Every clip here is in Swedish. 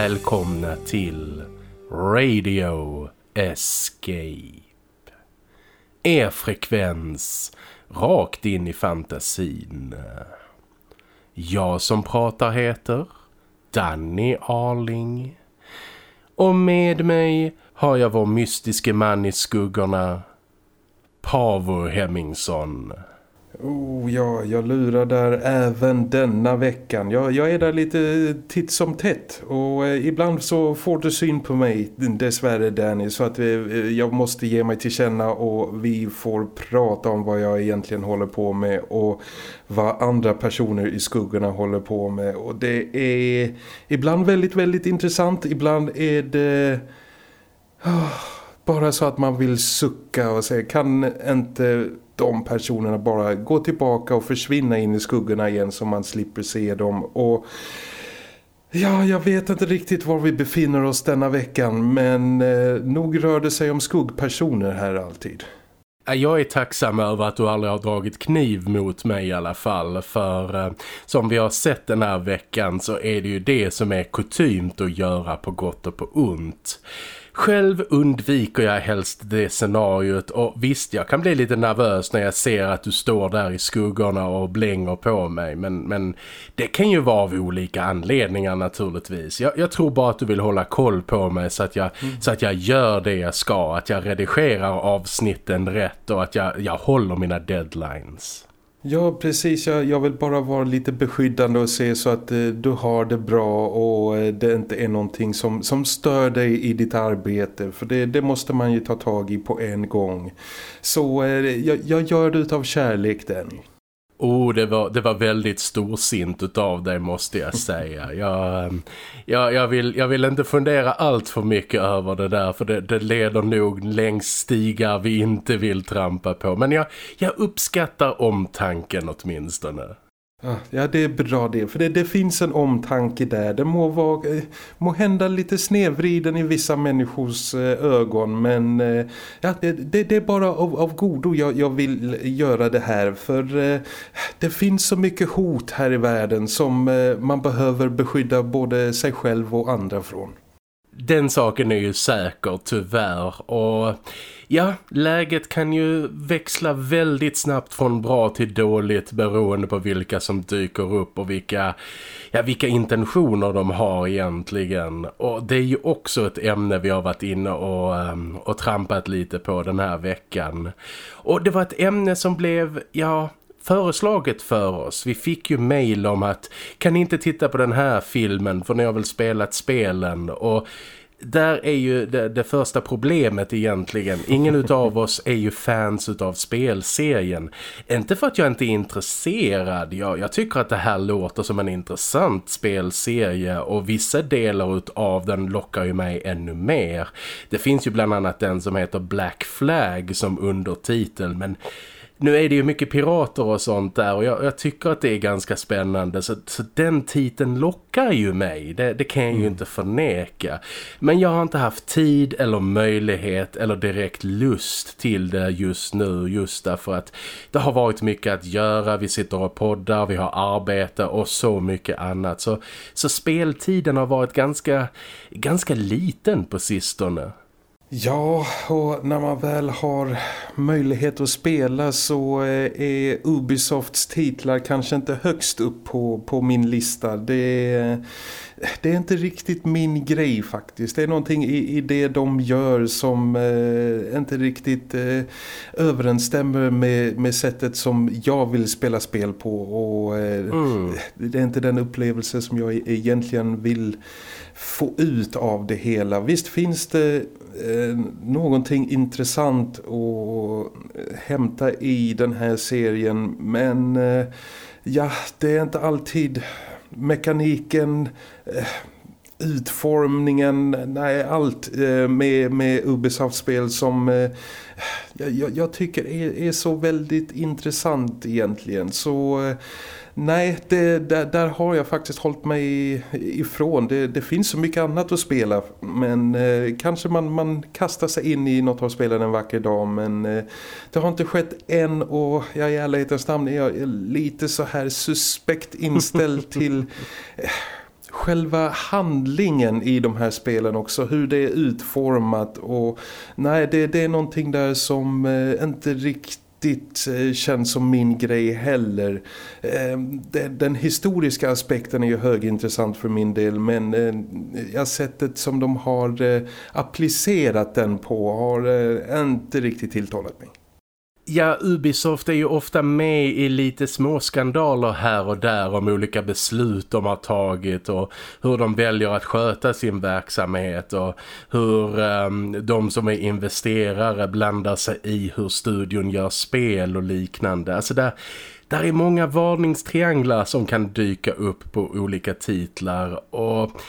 Välkomna till Radio Escape. Er frekvens rakt in i fantasin. Jag som pratar heter Danny Arling. Och med mig har jag vår mystiske man i skuggorna, Pavo Hemmingsson. Oh ja, jag lurar där även denna veckan. Jag, jag är där lite titt som tätt och eh, ibland så får du syn på mig dessvärre Danny så att eh, eh, jag måste ge mig till känna och vi får prata om vad jag egentligen håller på med och vad andra personer i skuggorna håller på med och det är ibland väldigt väldigt intressant, ibland är det... Oh, bara så att man vill sucka och säga kan inte de personerna bara gå tillbaka och försvinna in i skuggorna igen så man slipper se dem och Ja, jag vet inte riktigt var vi befinner oss denna veckan men eh, nog rör det sig om skuggpersoner här alltid. Jag är tacksam över att du aldrig har dragit kniv mot mig i alla fall för eh, som vi har sett den här veckan så är det ju det som är kutymt att göra på gott och på ont. Själv undviker jag helst det scenariot och visst jag kan bli lite nervös när jag ser att du står där i skuggorna och blänger på mig men, men det kan ju vara av olika anledningar naturligtvis. Jag, jag tror bara att du vill hålla koll på mig så att, jag, mm. så att jag gör det jag ska, att jag redigerar avsnitten rätt och att jag, jag håller mina deadlines. Ja, precis. Jag, jag vill bara vara lite beskyddande och se så att eh, du har det bra och eh, det inte är någonting som, som stör dig i ditt arbete. För det, det måste man ju ta tag i på en gång. Så eh, jag, jag gör det av kärlek, Danny. Oh, det var, det var väldigt storsint av dig måste jag säga. Jag, ehm, jag, jag, vill, jag vill inte fundera allt för mycket över det där för det, det leder nog längs stigar vi inte vill trampa på. Men jag, jag uppskattar omtanken åtminstone. Ah. Ja, det är bra det. För det, det finns en omtanke där. Det må, vara, eh, må hända lite snedvriden i vissa människors eh, ögon. Men eh, ja, det, det, det är bara av, av godo jag, jag vill göra det här. För det finns så mycket hot här i världen som man behöver beskydda både sig själv och andra från. Den saken är ju säker tyvärr och ja, läget kan ju växla väldigt snabbt från bra till dåligt beroende på vilka som dyker upp och vilka, ja, vilka intentioner de har egentligen. Och det är ju också ett ämne vi har varit inne och, ehm, och trampat lite på den här veckan. Och det var ett ämne som blev, ja föreslaget för oss. Vi fick ju mejl om att kan ni inte titta på den här filmen för ni har väl spelat spelen och där är ju det, det, första problemet egentligen. Ingen av oss är ju fans av spelserien. Inte för att jag inte är intresserad. Jag, jag tycker att det här låter som en intressant spelserie och vissa delar av den lockar ju mig ännu mer. Det finns ju bland annat den som heter Black Flag som undertitel men nu är det ju mycket pirater och sånt där och jag, jag tycker att det är ganska spännande så, så den titeln lockar ju mig, det, det kan jag mm. ju inte förneka. Men jag har inte haft tid eller möjlighet eller direkt lust till det just nu just därför att det har varit mycket att göra, vi sitter och poddar, vi har arbete och så mycket annat. Så, så speltiden har varit ganska, ganska liten på sistone. Ja, och när man väl har möjlighet att spela så eh, är Ubisofts titlar kanske inte högst upp på, på min lista. Det är, det är inte riktigt min grej faktiskt. Det är någonting i, i det de gör som eh, inte riktigt eh, överensstämmer med, med sättet som jag vill spela spel på. Och eh, mm. Det är inte den upplevelse som jag egentligen vill få ut av det hela. Visst finns det eh, någonting intressant att hämta i den här serien men eh, ja, det är inte alltid mekaniken eh, utformningen, nej allt eh, med, med Ubisoft-spel som eh, jag, jag, tycker är, är, så väldigt intressant egentligen. Så eh, nej, det, där, där, har jag faktiskt hållit mig ifrån. Det, det finns så mycket annat att spela. Men eh, kanske man, man kastar sig in i något av spelen en vacker dag. Men eh, det har inte skett än och jag i ärlighetens namn är jag lite så här suspekt inställd till... Eh, själva handlingen i de här spelen också, hur det är utformat och nej det, det är någonting där som eh, inte riktigt riktigt eh, känns som min grej heller. Eh, den historiska aspekten är ju högintressant för min del men eh, jag sättet som de har applicerat den på har inte riktigt tilltalat mig. Ja, Ubisoft är ju ofta med i lite små skandaler här och där om olika beslut de har tagit och hur de väljer att sköta sin verksamhet och hur um, de som är investerare blandar sig i hur studion gör spel och liknande. Alltså där, där är många varningstrianglar som kan dyka upp på olika titlar och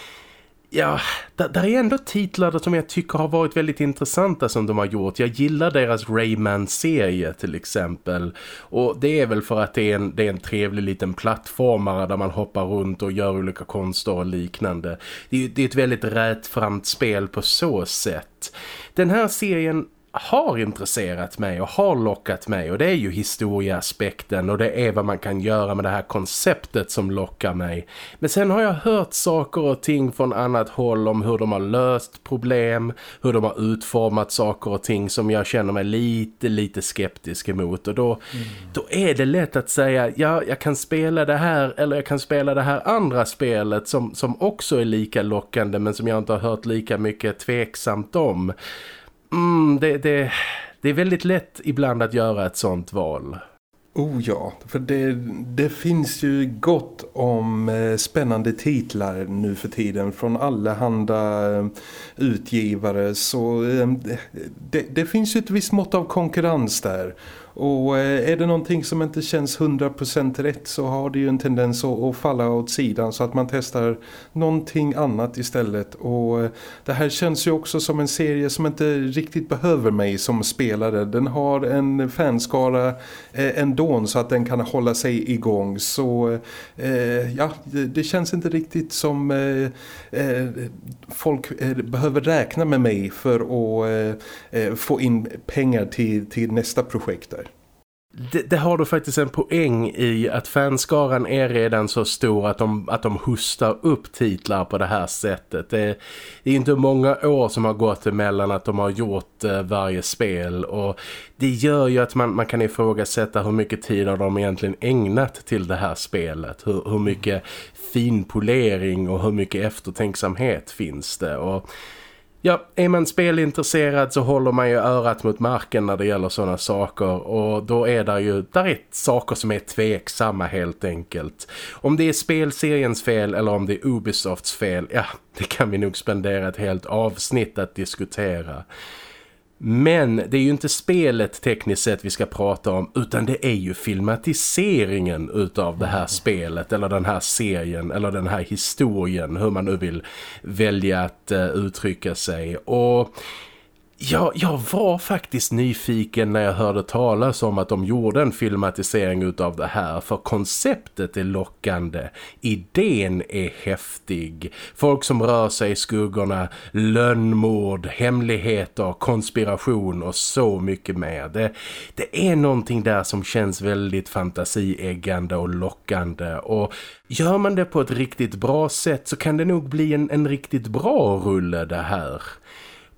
Ja, där, är ändå titlar som jag tycker har varit väldigt intressanta som de har gjort. Jag gillar deras Rayman-serie till exempel. Och det är väl för att det är, en, det är en trevlig liten plattformare där man hoppar runt och gör olika konster och liknande. Det är, det är ett väldigt rätframt spel på så sätt. Den här serien har intresserat mig och har lockat mig och det är ju historieaspekten och det är vad man kan göra med det här konceptet som lockar mig. Men sen har jag hört saker och ting från annat håll om hur de har löst problem, hur de har utformat saker och ting som jag känner mig lite, lite skeptisk emot och då, mm. då är det lätt att säga ja, jag kan spela det här eller jag kan spela det här andra spelet som, som också är lika lockande men som jag inte har hört lika mycket tveksamt om. Mm, det, det, det är väldigt lätt ibland att göra ett sånt val. Oh ja, för det, det finns ju gott om eh, spännande titlar nu för tiden från alla handa eh, utgivare så eh, det, det finns ju ett visst mått av konkurrens där och eh, är det någonting som inte känns 100% rätt så har det ju en tendens att, falla åt sidan så att man testar någonting annat istället. Och eh, det här känns ju också som en serie som inte riktigt behöver mig som spelare. Den har en fanskara eh, ändå så att den kan hålla sig igång. Så ja, det känns inte riktigt som folk behöver räkna med mig för att få in pengar till, till nästa projekt det, det, har du faktiskt en poäng i att fanskaran är redan så stor att de, att de hustar upp titlar på det här sättet. Det, det är inte många år som har gått emellan att de har gjort eh, varje spel och det gör ju att man, man kan ifrågasätta hur mycket tid har de egentligen ägnat till det här spelet. Hur, hur mycket finpolering och hur mycket eftertänksamhet finns det och Ja, är man spelintresserad så håller man ju örat mot marken när det gäller sådana saker och då är det ju där är saker som är tveksamma helt enkelt. Om det är spelseriens fel eller om det är Ubisofts fel, ja, det kan vi nog spendera ett helt avsnitt att diskutera. Men det är ju inte spelet tekniskt sett vi ska prata om utan det är ju filmatiseringen utav det här spelet eller den här serien eller den här historien hur man nu vill välja att uh, uttrycka sig. Och Ja, jag var faktiskt nyfiken när jag hörde talas om att de gjorde en filmatisering utav det här för konceptet är lockande, idén är häftig, folk som rör sig i skuggorna, lönnmord, hemligheter, konspiration och så mycket mer. Det, det är någonting där som känns väldigt fantasieggande och lockande och gör man det på ett riktigt bra sätt så kan det nog bli en, en riktigt bra rulle det här.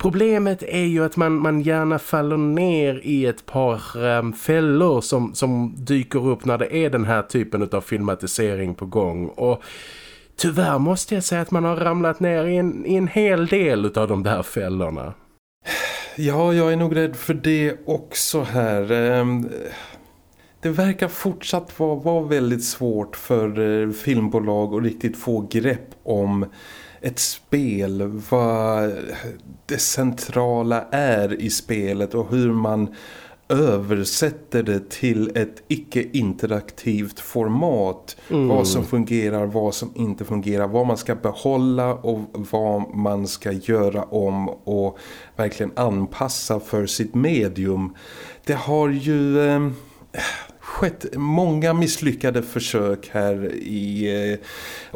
Problemet är ju att man, man gärna faller ner i ett par um, fällor som, som dyker upp när det är den här typen av filmatisering på gång. Och tyvärr måste jag säga att man har ramlat ner i en, i en hel del av de där fällorna. Ja, jag är nog rädd för det också här. Ehm, det verkar fortsatt vara, vara väldigt svårt för eh, filmbolag att riktigt få grepp om ett spel, vad det centrala är i spelet och hur man översätter det till ett icke-interaktivt format. Mm. Vad som fungerar, vad som inte fungerar, vad man ska behålla och vad man ska göra om och verkligen anpassa för sitt medium. Det har ju... Eh, skett många misslyckade försök här i eh,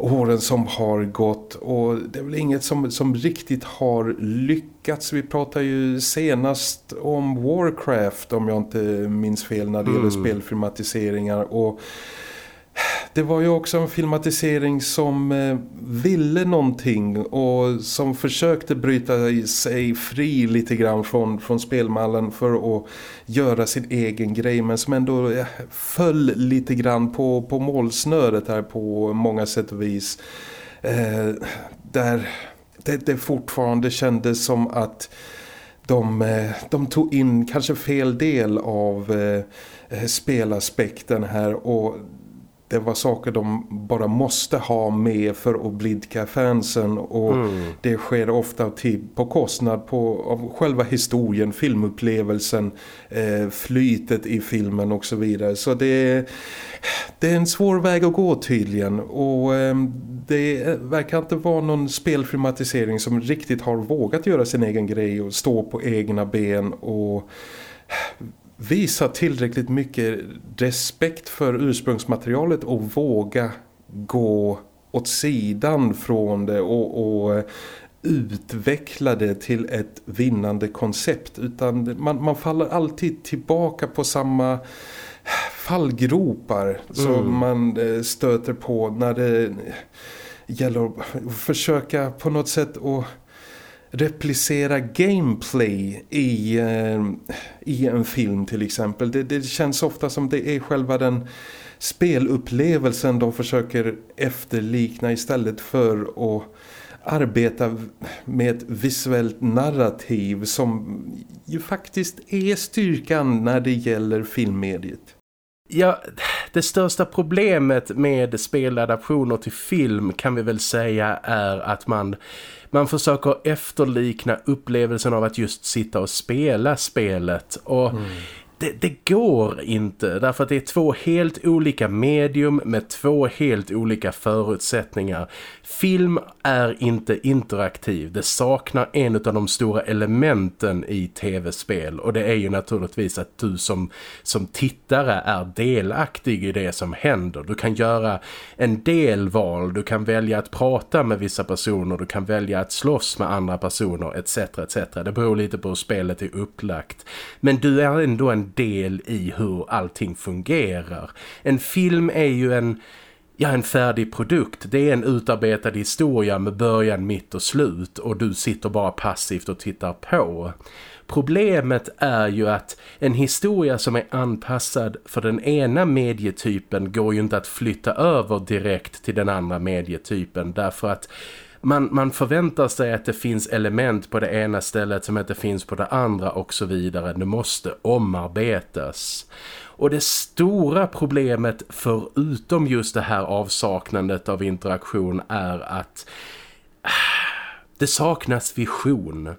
åren som har gått och det är väl inget som, som riktigt har lyckats. Vi pratar ju senast om Warcraft om jag inte minns fel när det mm. gäller spelfilmatiseringar och det var ju också en filmatisering som eh, ville någonting och som försökte bryta sig fri lite grann från, från spelmallen för att göra sin egen grej men som ändå eh, föll lite grann på, på målsnöret här på många sätt och vis. Eh, där det, det fortfarande kändes som att de, eh, de tog in kanske fel del av eh, spelaspekten här och det var saker de bara måste ha med för att blidka fansen och mm. det sker ofta på kostnad på, av själva historien, filmupplevelsen, eh, flytet i filmen och så vidare. Så det, det är en svår väg att gå tydligen och eh, det verkar inte vara någon spelfilmatisering som riktigt har vågat göra sin egen grej och stå på egna ben och visa tillräckligt mycket respekt för ursprungsmaterialet och våga gå åt sidan från det och, och utveckla det till ett vinnande koncept utan man, man faller alltid tillbaka på samma fallgropar mm. som man eh, stöter på när det gäller att försöka på något sätt att replicera gameplay i, eh, i en film till exempel. Det, det känns ofta som det är själva den spelupplevelsen de försöker efterlikna istället för att arbeta med ett visuellt narrativ som ju faktiskt är styrkan när det gäller filmmediet. Ja, det största problemet med speladaptioner till film kan vi väl säga är att man, man försöker efterlikna upplevelsen av att just sitta och spela spelet. Och mm det, det, går inte därför att det är två helt olika medium med två helt olika förutsättningar. Film är inte interaktiv. Det saknar en av de stora elementen i tv-spel och det är ju naturligtvis att du som, som tittare är delaktig i det som händer. Du kan göra en del val, du kan välja att prata med vissa personer, du kan välja att slåss med andra personer etc. etc. Det beror lite på hur spelet är upplagt. Men du är ändå en del i hur allting fungerar. En film är ju en ja, en färdig produkt. Det är en utarbetad historia med början, mitt och slut och du sitter bara passivt och tittar på. Problemet är ju att en historia som är anpassad för den ena medietypen går ju inte att flytta över direkt till den andra medietypen därför att man, man förväntar sig att det finns element på det ena stället som inte finns på det andra och så vidare. Det måste omarbetas. Och det stora problemet förutom just det här avsaknandet av interaktion är att det saknas vision.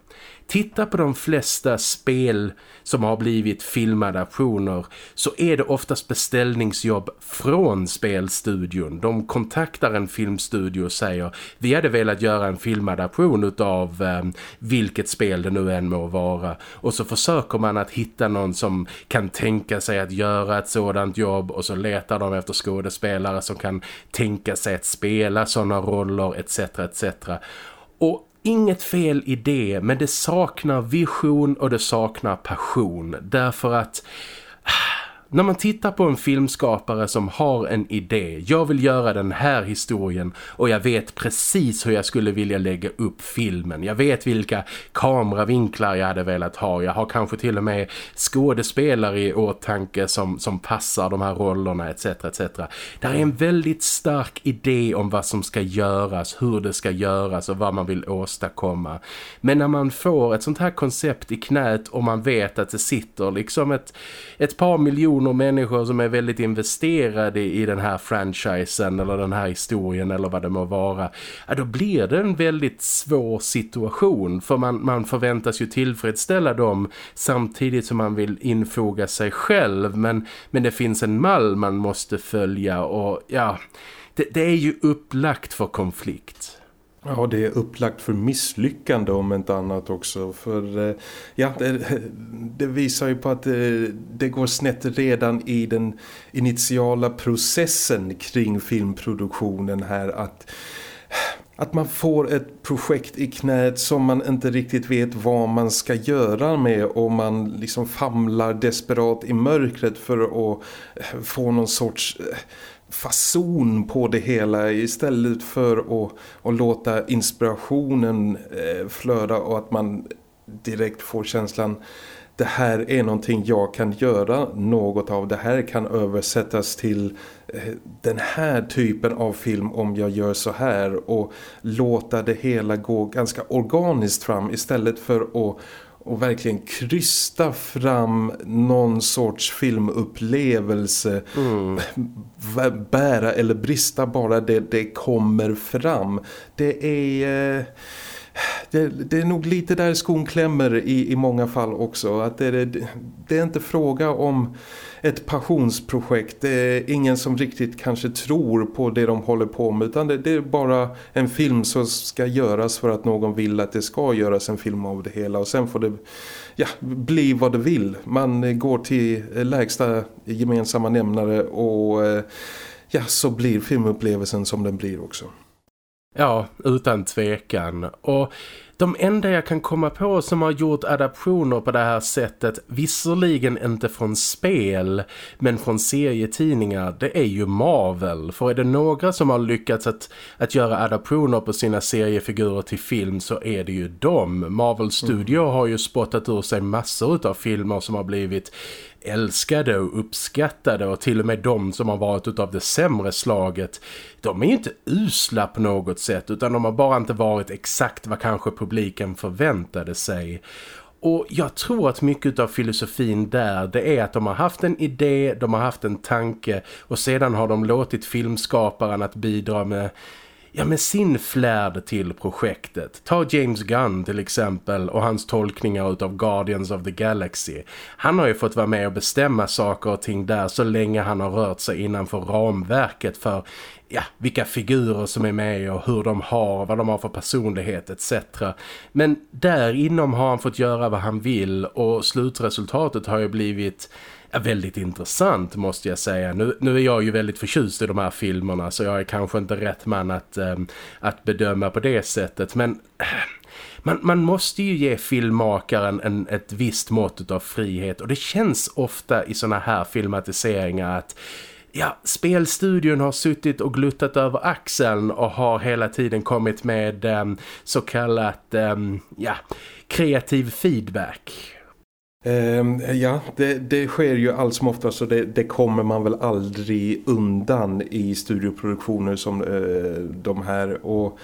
Titta på de flesta spel som har blivit filmadaptioner så är det oftast beställningsjobb från spelstudion. De kontaktar en filmstudio och säger vi hade velat göra en filmadaption av eh, vilket spel det nu än må vara. Och så försöker man att hitta någon som kan tänka sig att göra ett sådant jobb och så letar de efter skådespelare som kan tänka sig att spela sådana roller etc. etc. Och Inget fel i det men det saknar vision och det saknar passion. Därför att ah, när man tittar på en filmskapare som har en idé, jag vill göra den här historien och jag vet precis hur jag skulle vilja lägga upp filmen. Jag vet vilka kameravinklar jag hade velat ha. Jag har kanske till och med skådespelare i åtanke som, som passar de här rollerna etc. etc. Det är en väldigt stark idé om vad som ska göras, hur det ska göras och vad man vill åstadkomma. Men när man får ett sånt här koncept i knät och man vet att det sitter liksom ett, ett par miljoner miljoner människor som är väldigt investerade i den här franchisen eller den här historien eller vad det må vara, ja, då blir det en väldigt svår situation för man, man förväntas ju tillfredsställa dem samtidigt som man vill infoga sig själv men, men det finns en mall man måste följa och ja, det, det är ju upplagt för konflikt. Ja, det är upplagt för misslyckande om inte annat också. För eh, ja, det, det visar ju på att det, det, går snett redan i den initiala processen kring filmproduktionen här. Att, att man får ett projekt i knät som man inte riktigt vet vad man ska göra med och man liksom famlar desperat i mörkret för att få någon sorts eh, fason på det hela istället för att, att låta inspirationen eh, flöda och att man direkt får känslan det här är någonting jag kan göra något av. Det här kan översättas till eh, den här typen av film om jag gör så här och låta det hela gå ganska organiskt fram istället för att och verkligen krysta fram någon sorts filmupplevelse mm. bära eller brista bara det, det kommer fram det är eh, det, det, är nog lite där skon klämmer i, i många fall också. Att det, det, det är inte fråga om ett passionsprojekt. Det är ingen som riktigt kanske tror på det de håller på med utan det, det, är bara en film som ska göras för att någon vill att det ska göras en film av det hela och sen får det ja, bli vad det vill. Man går till lägsta gemensamma nämnare och eh, ja, så blir filmupplevelsen som den blir också. Ja, utan tvekan. Och de enda jag kan komma på som har gjort adaptioner på det här sättet, visserligen inte från spel, men från serietidningar, det är ju Marvel. För är det några som har lyckats att, att göra adaptioner på sina seriefigurer till film så är det ju dem. Marvel Studio mm. har ju spottat ur sig massor av filmer som har blivit älskade och uppskattade och till och med de som har varit utav det sämre slaget de är ju inte usla på något sätt utan de har bara inte varit exakt vad kanske publiken förväntade sig. Och jag tror att mycket av filosofin där det är att de har haft en idé, de har haft en tanke och sedan har de låtit filmskaparen att bidra med ja, med sin flärd till projektet. Ta James Gunn till exempel och hans tolkningar utav Guardians of the Galaxy. Han har ju fått vara med och bestämma saker och ting där så länge han har rört sig innanför ramverket för ja, vilka figurer som är med och hur de har, vad de har för personlighet etc. Men där inom har han fått göra vad han vill och slutresultatet har ju blivit är väldigt intressant måste jag säga. Nu, nu är jag ju väldigt förtjust i de här filmerna så jag är kanske inte rätt man att, ähm, att bedöma på det sättet. Men äh, man, man måste ju ge filmmakaren en, ett visst mått av frihet och det känns ofta i såna här filmatiseringar att ja, spelstudion har suttit och gluttat över axeln och har hela tiden kommit med ähm, så kallat ähm, ja, kreativ feedback. Eh, ja, det, det, sker ju allt som ofta så det, det, kommer man väl aldrig undan i studioproduktioner som eh, de här och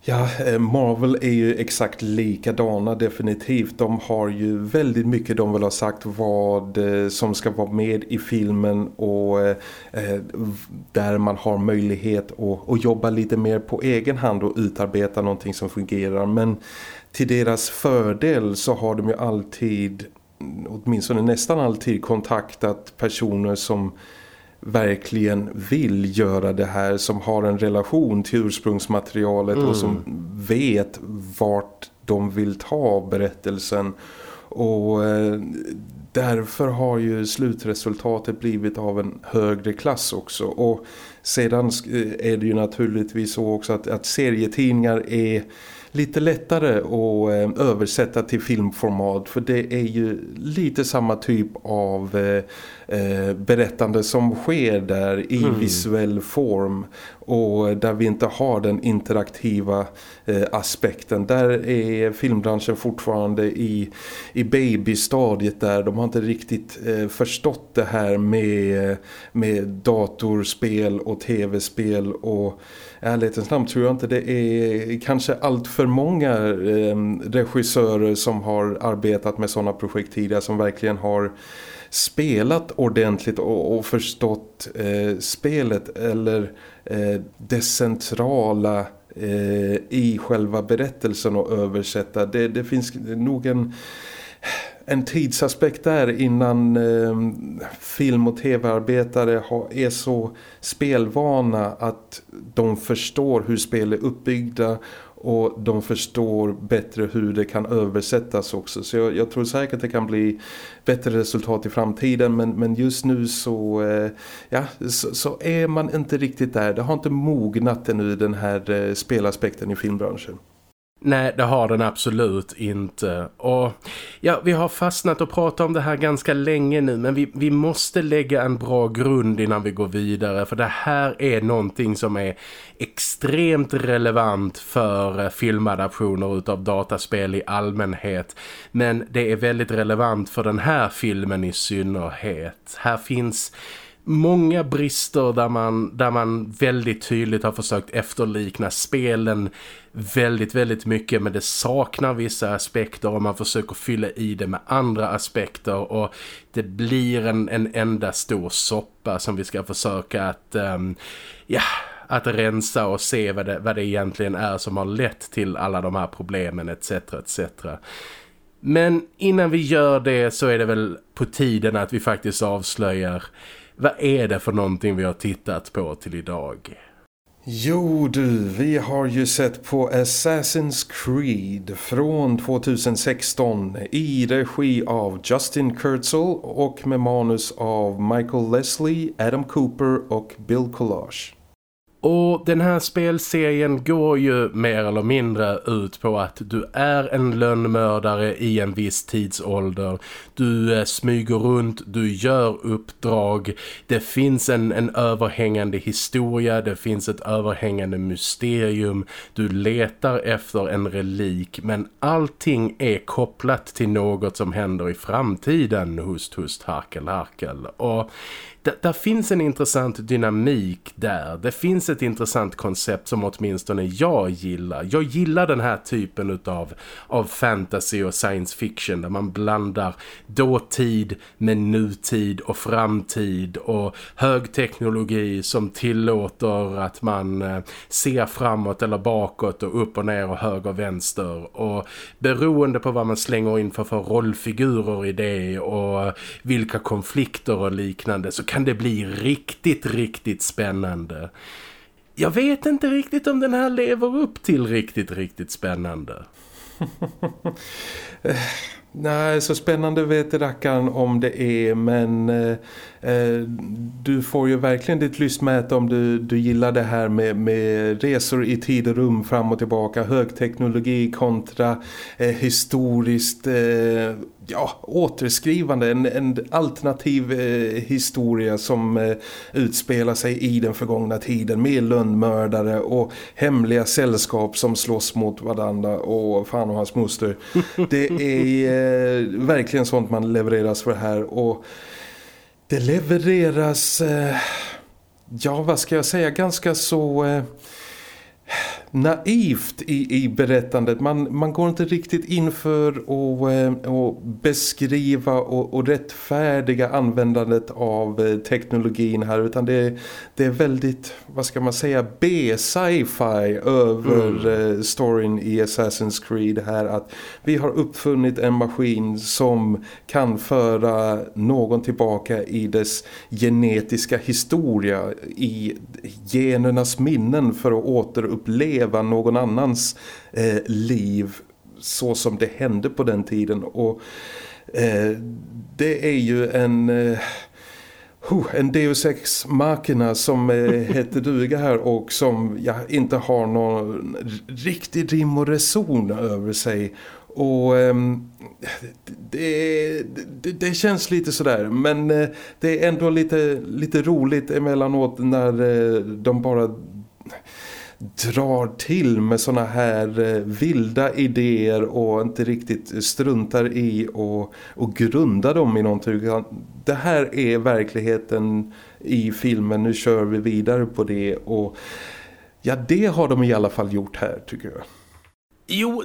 ja, eh, Marvel är ju exakt likadana definitivt. De har ju väldigt mycket de vill ha sagt vad eh, som ska vara med i filmen och eh, eh, där man har möjlighet att, att jobba lite mer på egen hand och utarbeta någonting som fungerar men till deras fördel så har de ju alltid, åtminstone nästan alltid kontaktat personer som verkligen vill göra det här som har en relation till ursprungsmaterialet mm. och som vet vart de vill ta berättelsen och eh, därför har ju slutresultatet blivit av en högre klass också och sedan är det ju naturligtvis så också att, att serietidningar är lite lättare att eh, översätta till filmformat för det är ju lite samma typ av eh, eh, berättande som sker där i mm. visuell form och där vi inte har den interaktiva eh, aspekten. Där är filmbranschen fortfarande i, i babystadiet där. De har inte riktigt eh, förstått det här med, med datorspel och tv-spel och ärlighetens namn tror jag inte det är kanske allt för många eh, regissörer som har arbetat med sådana projekt tidigare som verkligen har spelat ordentligt och, och förstått eh, spelet eller Eh, det centrala eh, i själva berättelsen och översätta. Det, det finns nog en en tidsaspekt där innan eh, film- och tv-arbetare är så spelvana att de förstår hur spel är uppbyggda och de förstår bättre hur det kan översättas också. Så jag, jag tror säkert att det kan bli bättre resultat i framtiden men, men just nu så, eh, ja, så, så, är man inte riktigt där. Det har inte mognat ännu den här eh, spelaspekten i filmbranschen. Nej, det har den absolut inte. Och ja, vi har fastnat och pratat om det här ganska länge nu men vi, vi måste lägga en bra grund innan vi går vidare för det här är någonting som är extremt relevant för eh, filmadaptioner utav dataspel i allmänhet. Men det är väldigt relevant för den här filmen i synnerhet. Här finns många brister där man, där man väldigt tydligt har försökt efterlikna spelen väldigt, väldigt mycket men det saknar vissa aspekter och man försöker fylla i det med andra aspekter och det blir en, en enda stor soppa som vi ska försöka att, um, ja, att rensa och se vad det, vad det egentligen är som har lett till alla de här problemen etc. etc. Men innan vi gör det så är det väl på tiden att vi faktiskt avslöjar vad är det för någonting vi har tittat på till idag? Jo du, vi har ju sett på Assassin's Creed från 2016 i regi av Justin Kurzel och med manus av Michael Leslie, Adam Cooper och Bill Collage. Och den här spelserien går ju mer eller mindre ut på att du är en lönnmördare i en viss tidsålder. Du eh, smyger runt, du gör uppdrag. Det finns en, en överhängande historia, det finns ett överhängande mysterium. Du letar efter en relik men allting är kopplat till något som händer i framtiden. Hust, hust, harkel, harkel. Och där finns en intressant dynamik där. Det finns ett intressant koncept som åtminstone jag gillar. Jag gillar den här typen utav av fantasy och science fiction där man blandar dåtid med nutid och framtid och högteknologi som tillåter att man eh, ser framåt eller bakåt och upp och ner och höger och vänster och beroende på vad man slänger in för, för rollfigurer i det och vilka konflikter och liknande så kan kan det bli riktigt, riktigt spännande. Jag vet inte riktigt om den här lever upp till riktigt, riktigt spännande. Eh, nej, så spännande vet rackaren om det är men eh, eh, du får ju verkligen ditt lystmäte om du, du gillar det här med, med resor i tid och rum fram och tillbaka, högteknologi kontra eh, historiskt eh, ja, återskrivande, en, en alternativ eh, historia som eh, utspelar sig i den förgångna tiden med lönnmördare och hemliga sällskap som slåss mot varandra och fan och hans moster. Det är eh, verkligen sånt man levereras för här och det levereras, eh, ja vad ska jag säga, ganska så... Naivt i, i berättandet. Man, man går inte riktigt in för att eh, beskriva och, och rättfärdiga användandet av eh, teknologin här utan det, det är väldigt, vad ska man säga, B-sci-fi över mm. eh, storyn i Assassin's Creed här att vi har uppfunnit en maskin som kan föra någon tillbaka i dess genetiska historia i genernas minnen för att återuppleva leva någon annans eh, liv så som det hände på den tiden. Och eh, det är ju en... Eh, en Deus Ex Machina som eh, heter duga här och som ja, inte har någon riktig rim och reson över sig. Och um, det, det, det, känns lite sådär men uh, det är ändå lite, lite roligt emellanåt när uh, de bara drar till med såna här eh, vilda idéer och inte riktigt struntar i och, och grundar dem i någonting. Det här är verkligheten i filmen, nu kör vi vidare på det och ja det har de i alla fall gjort här tycker jag. Jo,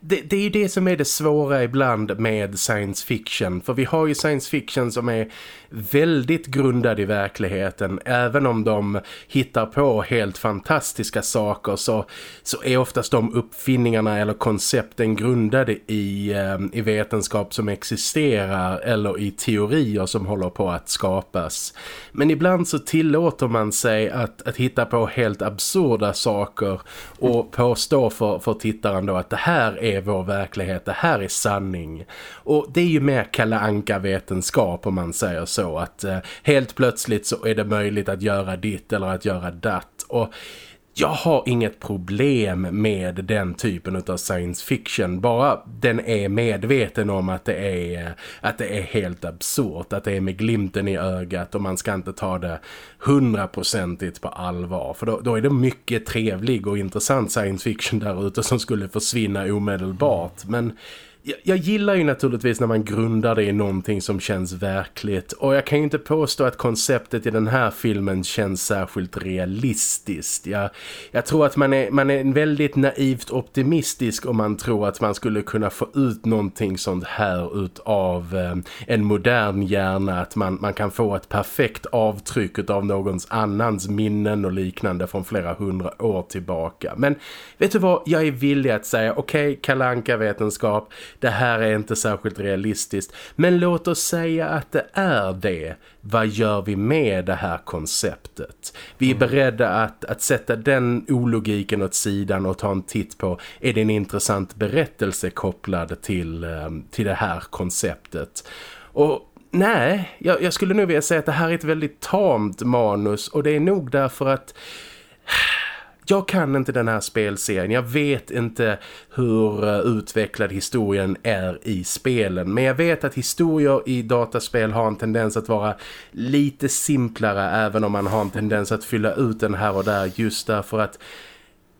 det, det, är ju det som är det svåra ibland med science fiction. För vi har ju science fiction som är väldigt grundad i verkligheten. Även om de hittar på helt fantastiska saker så, så är oftast de uppfinningarna eller koncepten grundade i, eh, i vetenskap som existerar eller i teorier som håller på att skapas. Men ibland så tillåter man sig att, att hitta på helt absurda saker och påstå för, för tittaren då att det här är vår verklighet, det här är sanning. Och det är ju mer kalanka vetenskap om man säger så så att eh, helt plötsligt så är det möjligt att göra ditt eller att göra datt och jag har inget problem med den typen av science fiction. Bara den är medveten om att det är, att det är helt absurt. Att det är med glimten i ögat och man ska inte ta det hundraprocentigt på allvar. För då, då, är det mycket trevlig och intressant science fiction där ute som skulle försvinna omedelbart. Men jag, jag, gillar ju naturligtvis när man grundar det i någonting som känns verkligt och jag kan ju inte påstå att konceptet i den här filmen känns särskilt realistiskt. Jag, jag tror att man är, man är väldigt naivt optimistisk om man tror att man skulle kunna få ut någonting sånt här utav eh, en modern hjärna. Att man, man kan få ett perfekt avtryck av någons annans minnen och liknande från flera hundra år tillbaka. Men vet du vad, jag är villig att säga okej, okay, kalanka vetenskap det här är inte särskilt realistiskt. Men låt oss säga att det är det. Vad gör vi med det här konceptet? Vi är mm. beredda att, att sätta den ologiken åt sidan och ta en titt på är det en intressant berättelse kopplad till, ehm, till det här konceptet. Och nej, jag, jag skulle nog vilja säga att det här är ett väldigt tamt manus och det är nog därför att jag kan inte den här spelserien. Jag vet inte hur eh, utvecklad historien är i spelen. Men jag vet att historier i dataspel har en tendens att vara lite simplare även om man har en tendens att fylla ut den här och där just därför att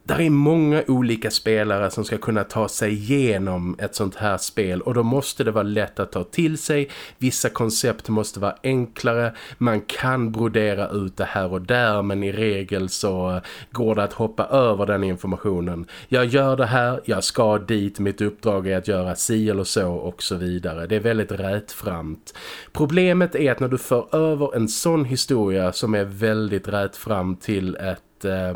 där är många olika spelare som ska kunna ta sig igenom ett sånt här spel och då måste det vara lätt att ta till sig. Vissa koncept måste vara enklare. Man kan brodera ut det här och där men i regel så går det att hoppa över den informationen. Jag gör det här, jag ska dit, mitt uppdrag är att göra si eller så och så vidare. Det är väldigt rättframt. Problemet är att när du för över en sån historia som är väldigt rättfram till ett eh,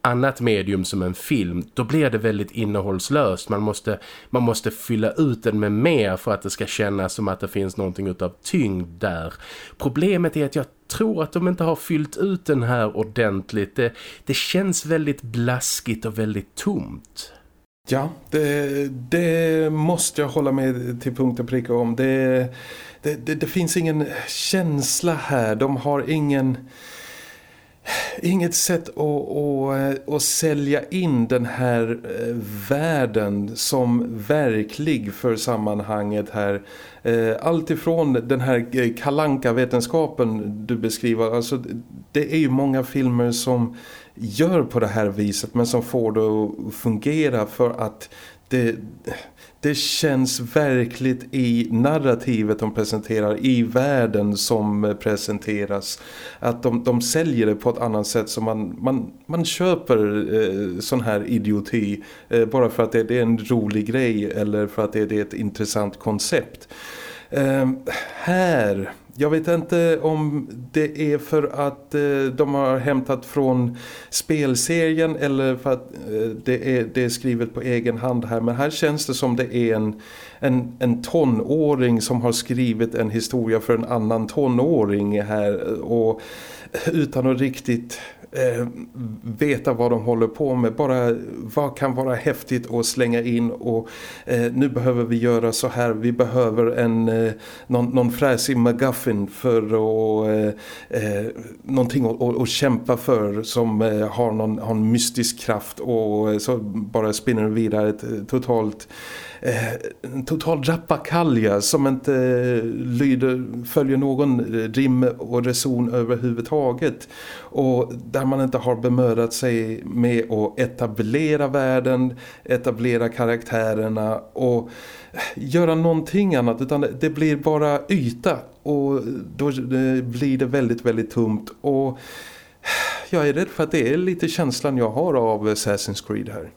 annat medium som en film då blir det väldigt innehållslöst. Man måste, man måste fylla ut den med mer för att det ska kännas som att det finns någonting av tyngd där. Problemet är att jag tror att de inte har fyllt ut den här ordentligt. Det, det känns väldigt blaskigt och väldigt tomt. Ja, det, det måste jag hålla med till punkt och pricka om. Det, det, det, det finns ingen känsla här. De har ingen inget sätt att, att, att sälja in den här eh, världen som verklig för sammanhanget här. Eh, Allt ifrån den här eh, kalanka vetenskapen du beskriver, alltså det är ju många filmer som gör på det här viset men som får det att fungera för att det, det känns verkligt i narrativet de presenterar, i världen som presenteras. Att de, de säljer det på ett annat sätt så man, man, man köper eh, sån här idioti eh, bara för att det, det, är en rolig grej eller för att det, det är ett intressant koncept. Eh, här jag vet inte om det är för att eh, de har hämtat från spelserien eller för att eh, det, är, det är skrivet på egen hand här. Men här känns det som det är en, en, en tonåring som har skrivit en historia för en annan tonåring här. Och utan att riktigt eh, veta vad de håller på med. Bara vad kan vara häftigt att slänga in och eh, nu behöver vi göra så här. Vi behöver en eh, någon, någon fräsig McGuffin för att eh, eh någonting att, att, att, kämpa för som eh, har någon, har en mystisk kraft och eh, så bara spinner vidare ett totalt eh, Eh, en total rappakalja som inte eh, lyder, följer någon eh, rim och reson överhuvudtaget. Och där man inte har bemödat sig med att etablera världen, etablera karaktärerna och göra någonting annat. Utan det blir bara yta. Och då blir det väldigt väldigt tomt. Och jag är rädd för att det är lite känslan jag har av Assassin's Creed här.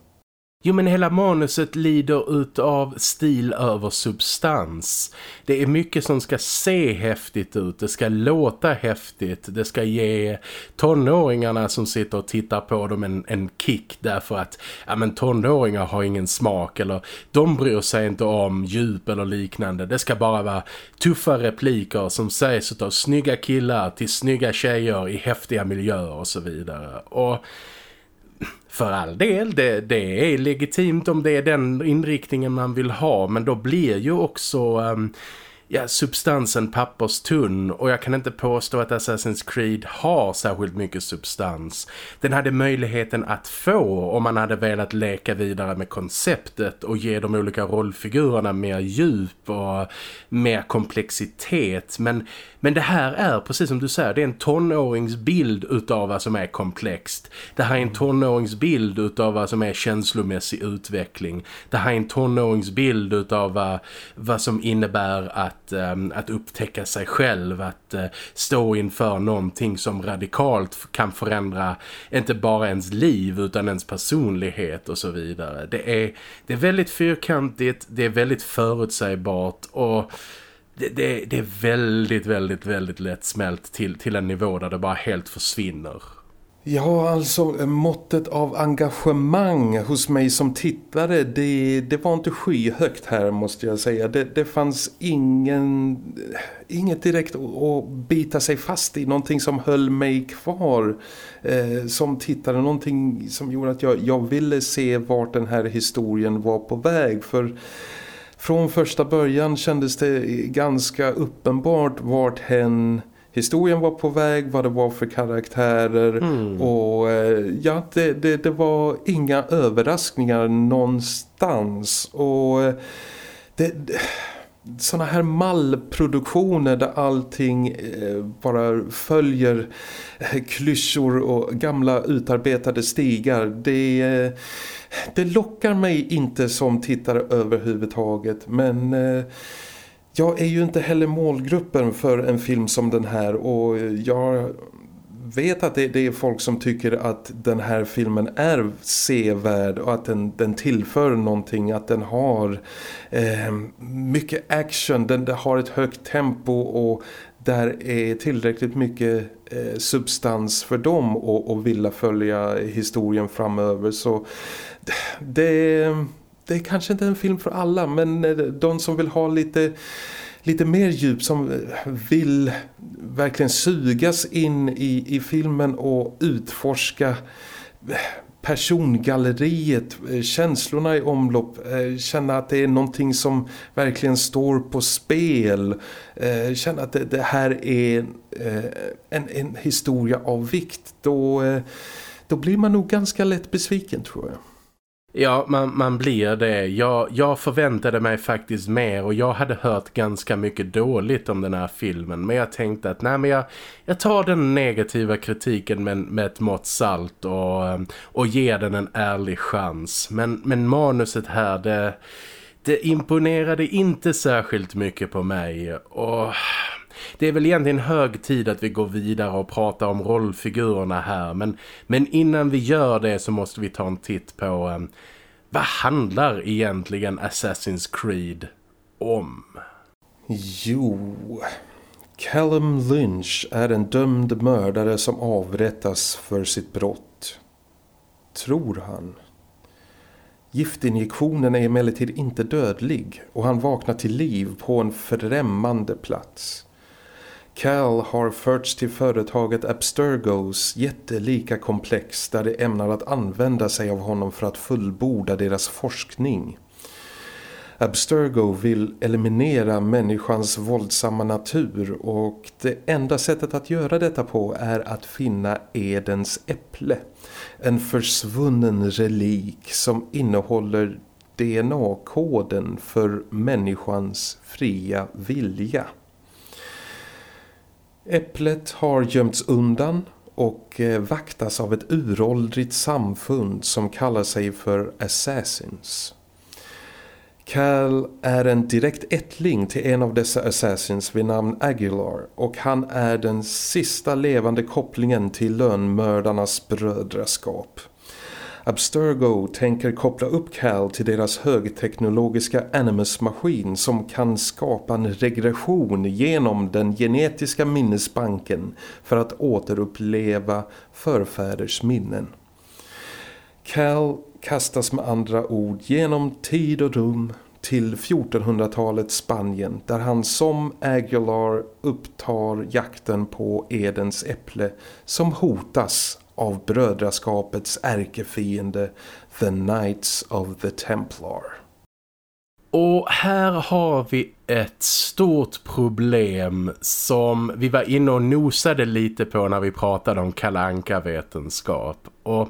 Jo men hela manuset lider av stil över substans. Det är mycket som ska se häftigt ut, det ska låta häftigt, det ska ge tonåringarna som sitter och tittar på dem en, en kick därför att ja, men tonåringar har ingen smak eller de bryr sig inte om djup eller liknande. Det ska bara vara tuffa repliker som sägs av snygga killar till snygga tjejer i häftiga miljöer och så vidare. Och för all del, det, det är legitimt om det är den inriktningen man vill ha men då blir ju också... Um, ja, substansen papperstunn och jag kan inte påstå att Assassin's Creed har särskilt mycket substans. Den hade möjligheten att få om man hade velat leka vidare med konceptet och ge de olika rollfigurerna mer djup och mer komplexitet men, men det här är, precis som du säger, det är en tonåringsbild utav vad som är komplext. Det här är en tonåringsbild utav vad som är känslomässig utveckling. Det här är en tonåringsbild utav vad, vad som innebär att att, att upptäcka sig själv, att eh, stå inför någonting som radikalt kan förändra inte bara ens liv utan ens personlighet och så vidare. Det är, det är väldigt fyrkantigt, det är väldigt förutsägbart och det, det, det är väldigt, väldigt, väldigt lättsmält till, till en nivå där det bara helt försvinner. Ja, alltså eh, måttet av engagemang hos mig som tittare, det, det var inte skyhögt här måste jag säga. Det, det fanns ingen, eh, inget direkt att bita sig fast i, någonting som höll mig kvar eh, som tittare. Någonting som gjorde att jag, jag ville se vart den här historien var på väg. För från första början kändes det ganska uppenbart vart hen historien var på väg, vad det var för karaktärer mm. och eh, ja, det, det, det, var inga överraskningar någonstans och eh, det, såna här mallproduktioner där allting eh, bara följer klyschor och gamla utarbetade stigar det, det lockar mig inte som tittare överhuvudtaget men jag är ju inte heller målgruppen för en film som den här och jag vet att det, det, är folk som tycker att den här filmen är sevärd och att den, den tillför någonting, att den har eh, mycket action, den, den har ett högt tempo och där är tillräckligt mycket eh, substans för dem och, och vilja följa historien framöver. Så det det är kanske inte en film för alla men eh, de som vill ha lite lite mer djup som eh, vill verkligen sugas in i, i filmen och utforska eh, persongalleriet, känslorna i omlopp, känna att det är någonting som verkligen står på spel, känna att det, det här är en, en historia av vikt, då, då blir man nog ganska lätt besviken tror jag. Ja, man, man blir det. Jag, jag förväntade mig faktiskt mer och jag hade hört ganska mycket dåligt om den här filmen. Men jag tänkte att nej, men jag, jag tar den negativa kritiken med, med ett mått salt och, och ger den en ärlig chans. Men, men manuset här, det, det imponerade inte särskilt mycket på mig och det är väl egentligen hög tid att vi går vidare och pratar om rollfigurerna här. Men, men innan vi gör det så måste vi ta en titt på um, vad handlar egentligen Assassin's Creed om? Jo, Callum Lynch är en dömd mördare som avrättas för sitt brott. Tror han. Giftinjektionen är emellertid inte dödlig och han vaknar till liv på en främmande plats. Cal har förts till företaget Abstergos jättelika komplex där de ämnar att använda sig av honom för att fullborda deras forskning. Abstergo vill eliminera människans våldsamma natur och det enda sättet att göra detta på är att finna Edens äpple. En försvunnen relik som innehåller DNA-koden för människans fria vilja. Äpplet har gömts undan och eh, vaktas av ett uråldrigt samfund som kallar sig för Assassins. Cal är en direkt ättling till en av dessa Assassins vid namn Aguilar och han är den sista levande kopplingen till lönmördarnas brödraskap. Abstergo tänker koppla upp Cal till deras högteknologiska Animus-maskin som kan skapa en regression genom den genetiska minnesbanken för att återuppleva förfäders minnen. Cal kastas med andra ord genom tid och rum till 1400-talets Spanien där han som Aguilar upptar jakten på Edens äpple som hotas av brödraskapets ärkefiende The Knights of the Templar. Och här har vi ett stort problem som vi var inne och nosade lite på när vi pratade om kalanka-vetenskap. Och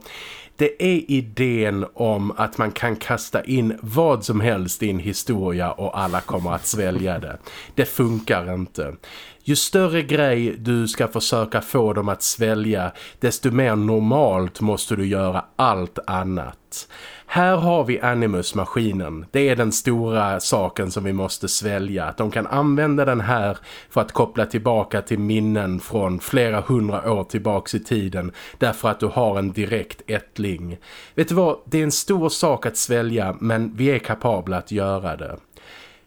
det är idén om att man kan kasta in vad som helst i en historia och alla kommer att svälja det. Det funkar inte. Ju större grej du ska försöka få dem att svälja, desto mer normalt måste du göra allt annat. Här har vi Animus-maskinen. Det är den stora saken som vi måste svälja. Att de kan använda den här för att koppla tillbaka till minnen från flera hundra år tillbaks i tiden. Därför att du har en direkt ättling. Vet du vad? Det är en stor sak att svälja men vi är kapabla att göra det.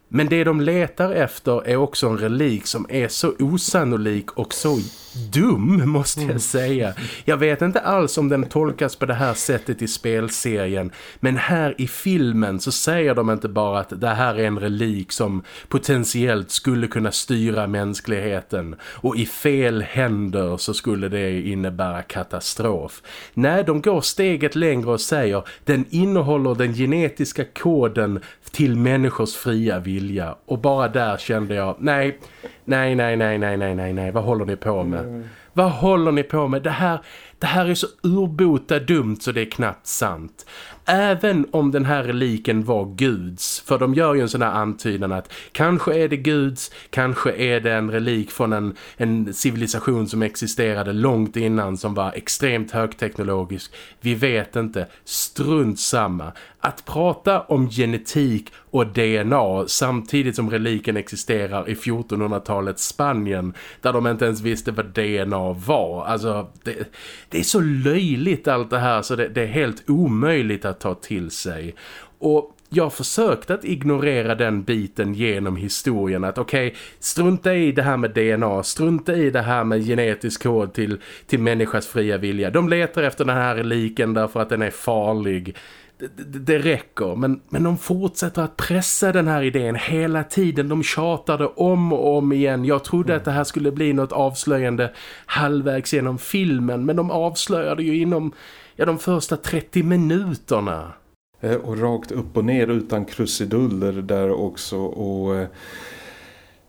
Men det de letar efter är också en relik som är så osannolik och så dum måste jag mm. säga. Jag vet inte alls om den tolkas på det här sättet i spelserien men här i filmen så säger de inte bara att det här är en relik som potentiellt skulle kunna styra mänskligheten och i fel händer så skulle det innebära katastrof. Nej, de går steget längre och säger den innehåller den genetiska koden till människors fria vilja och bara där kände jag, nej, nej, nej, nej, nej, nej, nej, nej, vad håller ni på med? Mm. Vad håller ni på med? Det här, det här är så urbota dumt så det är knappt sant. Även om den här reliken var Guds, för de gör ju en sån här antydan att kanske är det Guds, kanske är det en relik från en, en civilisation som existerade långt innan som var extremt högteknologisk. Vi vet inte, strunt samma. Att prata om genetik och DNA samtidigt som reliken existerar i 1400-talets Spanien där de inte ens visste vad DNA var. Alltså, det, det är så löjligt allt det här så det, det är helt omöjligt att ta till sig. Och jag försökte att ignorera den biten genom historien att okej, okay, strunta i det här med DNA, strunta i det här med genetisk kod till, till människas fria vilja. De letar efter den här reliken därför att den är farlig det, det, räcker. Men, men de fortsätter att pressa den här idén hela tiden. De tjatade om och om igen. Jag trodde mm. att det här skulle bli något avslöjande halvvägs genom filmen. Men de avslöjade ju inom ja, de första 30 minuterna. Eh, och rakt upp och ner utan krusiduller där också. Och... Eh,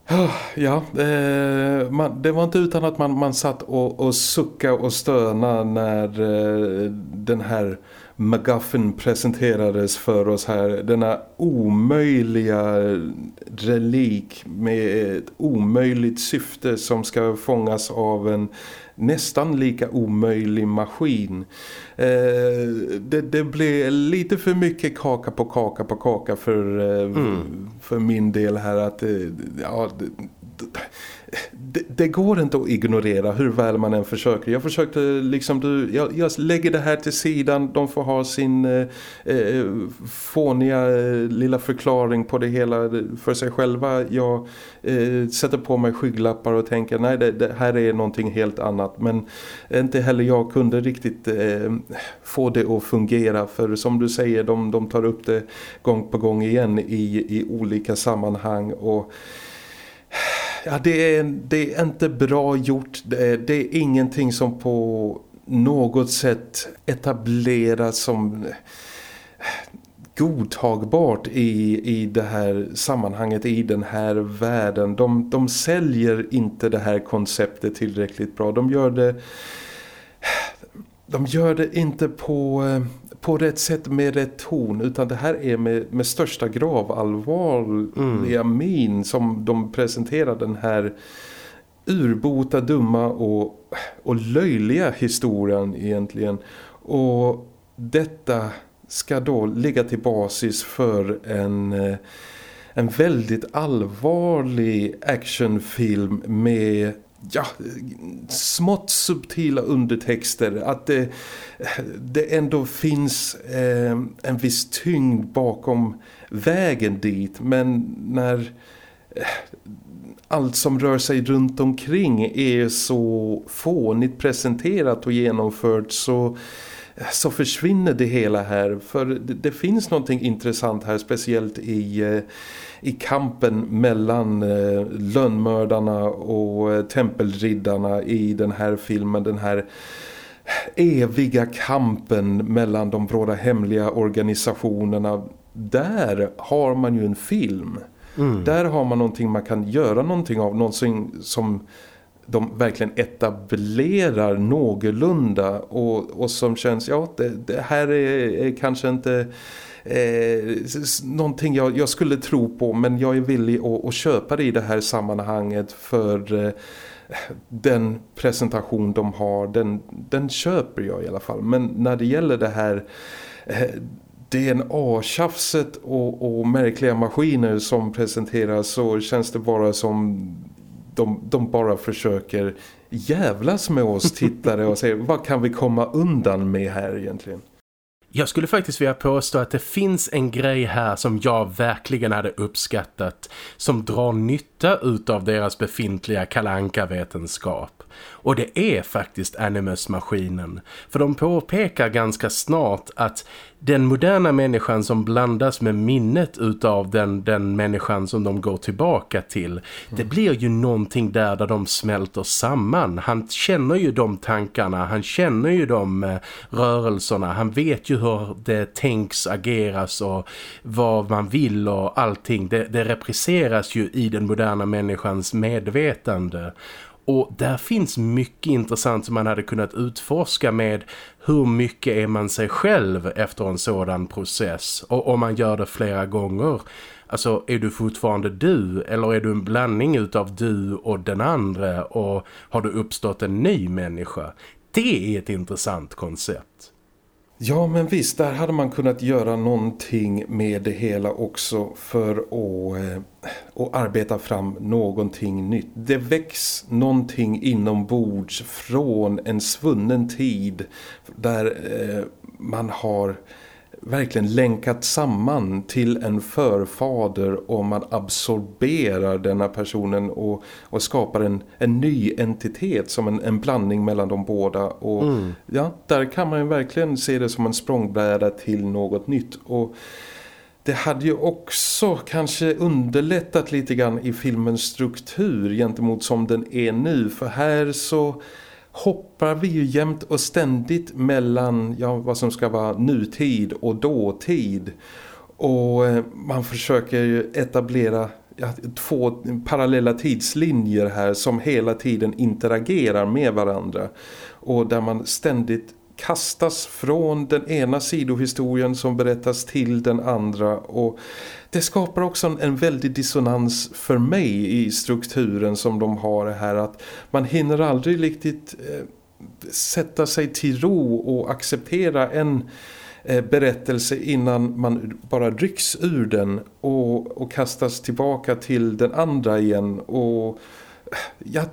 ah, ja, eh, man, det var inte utan att man, man satt och, och sucka och stöna när eh, den här MacGuffin presenterades för oss här. Denna omöjliga relik med ett omöjligt syfte som ska fångas av en nästan lika omöjlig maskin. Eh, det, det blev lite för mycket kaka på kaka på kaka för, eh, mm. för min del här att eh, ja, det, det, går inte att ignorera hur väl man än försöker. Jag försökte liksom, du, jag, jag lägger det här till sidan. De får ha sin eh, eh fåniga eh, lilla förklaring på det hela eh, för sig själva. Jag eh, sätter på mig skygglappar och tänker nej det, det, här är någonting helt annat. Men inte heller jag kunde riktigt eh, få det att fungera. För som du säger, de, de tar upp det gång på gång igen i, i olika sammanhang och ja, det, är, det är inte bra gjort. Det är, det är ingenting som på något sätt etableras som eh, godtagbart i, i det här sammanhanget, i den här världen. De, de säljer inte det här konceptet tillräckligt bra. De gör det de gör det inte på, eh, på rätt sätt med rätt ton utan det här är med, med största gravallvarliga mm. min som de presenterar den här urbota, dumma och, och löjliga historien egentligen. Och detta ska då ligga till basis för en, en väldigt allvarlig actionfilm med ja, smått subtila undertexter att det, det ändå finns eh, en viss tyngd bakom vägen dit men när eh, allt som rör sig runt omkring är så fånigt presenterat och genomfört så eh, så försvinner det hela här. För det, det finns någonting intressant här, speciellt i, eh, i kampen mellan eh, lönnmördarna och eh, tempelriddarna i den här filmen. Den här eviga kampen mellan de båda hemliga organisationerna där har man ju en film. Mm. Där har man någonting man kan göra någonting av. Någonting som de verkligen etablerar någorlunda och, och som känns, ja det, det här är, är, kanske inte eh, någonting jag, jag, skulle tro på men jag är villig att, att köpa det i det här sammanhanget för eh, den presentation de har, den, den köper jag i alla fall. Men när det gäller det här eh, DNA-tjafset och, och märkliga maskiner som presenteras så känns det bara som de, de bara försöker jävlas med oss tittare och säger vad kan vi komma undan med här egentligen? Jag skulle faktiskt vilja påstå att det finns en grej här som jag verkligen hade uppskattat som drar nytta utav deras befintliga kalanka-vetenskap. Och det är faktiskt Animus-maskinen. För de påpekar ganska snart att den moderna människan som blandas med minnet utav den, den människan som de går tillbaka till. Mm. Det blir ju någonting där där de smälter samman. Han känner ju de tankarna, han känner ju de eh, rörelserna. Han vet ju hur det tänks, ageras och vad man vill och allting. Det, det represseras ju i den moderna människans medvetande. Och där finns mycket intressant som man hade kunnat utforska med hur mycket är man sig själv efter en sådan process. Och om man gör det flera gånger, alltså är du fortfarande du eller är du en blandning utav du och den andra och har du uppstått en ny människa? Det är ett intressant koncept. Ja men visst, där hade man kunnat göra någonting med det hela också för att, eh, att arbeta fram någonting nytt. Det väcks någonting inombords från en svunnen tid där eh, man har verkligen länkat samman till en förfader och man absorberar denna personen och, och skapar en, en ny entitet som en, en blandning mellan de båda. Och mm. ja, där kan man verkligen se det som en språngbräda till något nytt. Och det hade ju också kanske underlättat lite grann i filmens struktur gentemot som den är nu. För här så hoppar vi ju jämt och ständigt mellan ja, vad som ska vara nutid och dåtid. Och eh, man försöker ju etablera ja, två parallella tidslinjer här som hela tiden interagerar med varandra. Och där man ständigt kastas från den ena sidohistorien som berättas till den andra. Och det skapar också en, en väldig dissonans för mig i strukturen som de har här. Att man hinner aldrig riktigt eh, sätta sig till ro och acceptera en eh, berättelse innan man bara rycks ur den och, och kastas tillbaka till den andra igen. Och ja,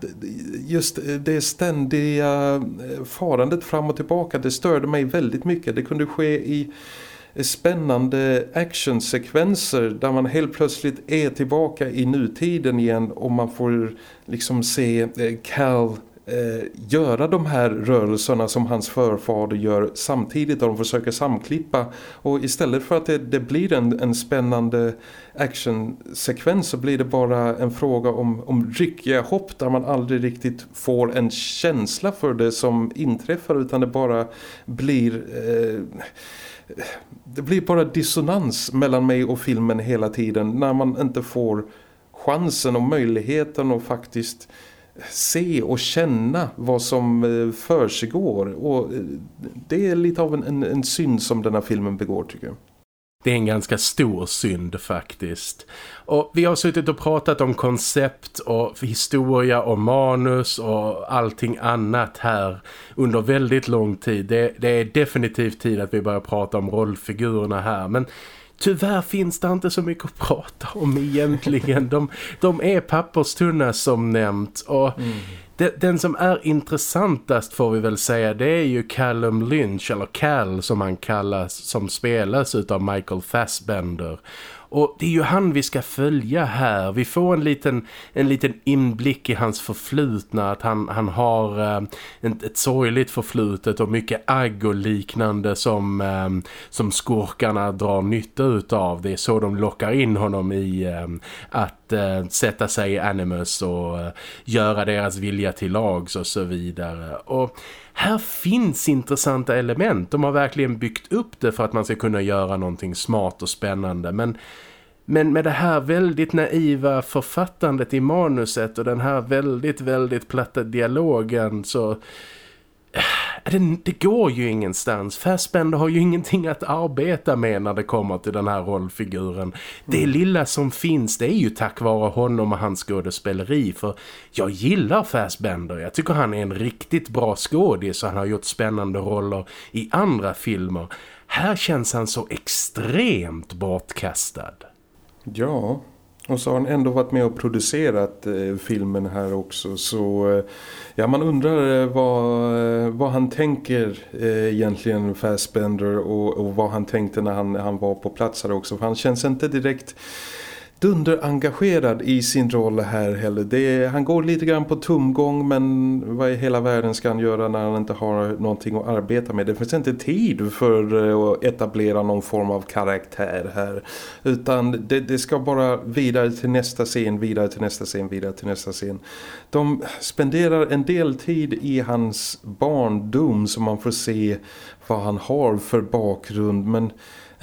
just eh, det ständiga eh, farandet fram och tillbaka det störde mig väldigt mycket. Det kunde ske i eh, spännande actionsekvenser där man helt plötsligt är tillbaka i nutiden igen och man får liksom se Cal eh, göra de här rörelserna som hans förfader gör samtidigt och de försöker samklippa. Och istället för att det, det blir en, en spännande actionsekvens så blir det bara en fråga om, om ryckiga hopp där man aldrig riktigt får en känsla för det som inträffar utan det bara blir... Eh, det blir bara dissonans mellan mig och filmen hela tiden när man inte får chansen och möjligheten att faktiskt se och känna vad som eh, försiggår och eh, det är lite av en, en, en synd som den här filmen begår tycker jag. Det är en ganska stor synd faktiskt. Och vi har suttit och pratat om koncept och historia och manus och allting annat här under väldigt lång tid. Det, det är definitivt tid att vi börjar prata om rollfigurerna här. Men tyvärr finns det inte så mycket att prata om egentligen. De, de är papperstunna som nämnt och mm. de, den som är intressantast får vi väl säga det är ju Callum Lynch eller Cal som han kallas som spelas av Michael Fassbender. Och det är ju han vi ska följa här. Vi får en liten, en liten inblick i hans förflutna. Att han, han har eh, ett, ett sorgligt förflutet och mycket agg och liknande som, eh, som skurkarna drar nytta utav. Det är så de lockar in honom i eh, att eh, sätta sig i Animus och eh, göra deras vilja till lags och så vidare. Och här finns intressanta element. De har verkligen byggt upp det för att man ska kunna göra någonting smart och spännande. Men, men med det här väldigt naiva författandet i manuset och den här väldigt, väldigt platta dialogen så det, det går ju ingenstans. Fassbender har ju ingenting att arbeta med när det kommer till den här rollfiguren. Det mm. lilla som finns det är ju tack vare honom och hans skådespeleri för jag gillar Fassbender. Jag tycker han är en riktigt bra skådis och han har gjort spännande roller i andra filmer. Här känns han så extremt bortkastad. Ja, och så har han ändå varit med och producerat eh, filmen här också. Så eh, ja, man undrar eh, vad, eh, vad han tänker eh, egentligen Fassbender och, och vad han tänkte när han, han var på plats här också. För han känns inte direkt dunderengagerad i sin roll här heller. Det, han går lite grann på tumgång men vad i hela världen ska han göra när han inte har någonting att arbeta med? Det finns inte tid för eh, att etablera någon form av karaktär här. Utan det, det ska bara vidare till nästa scen, vidare till nästa scen, vidare till nästa scen. De spenderar en del tid i hans barndom så man får se vad han har för bakgrund men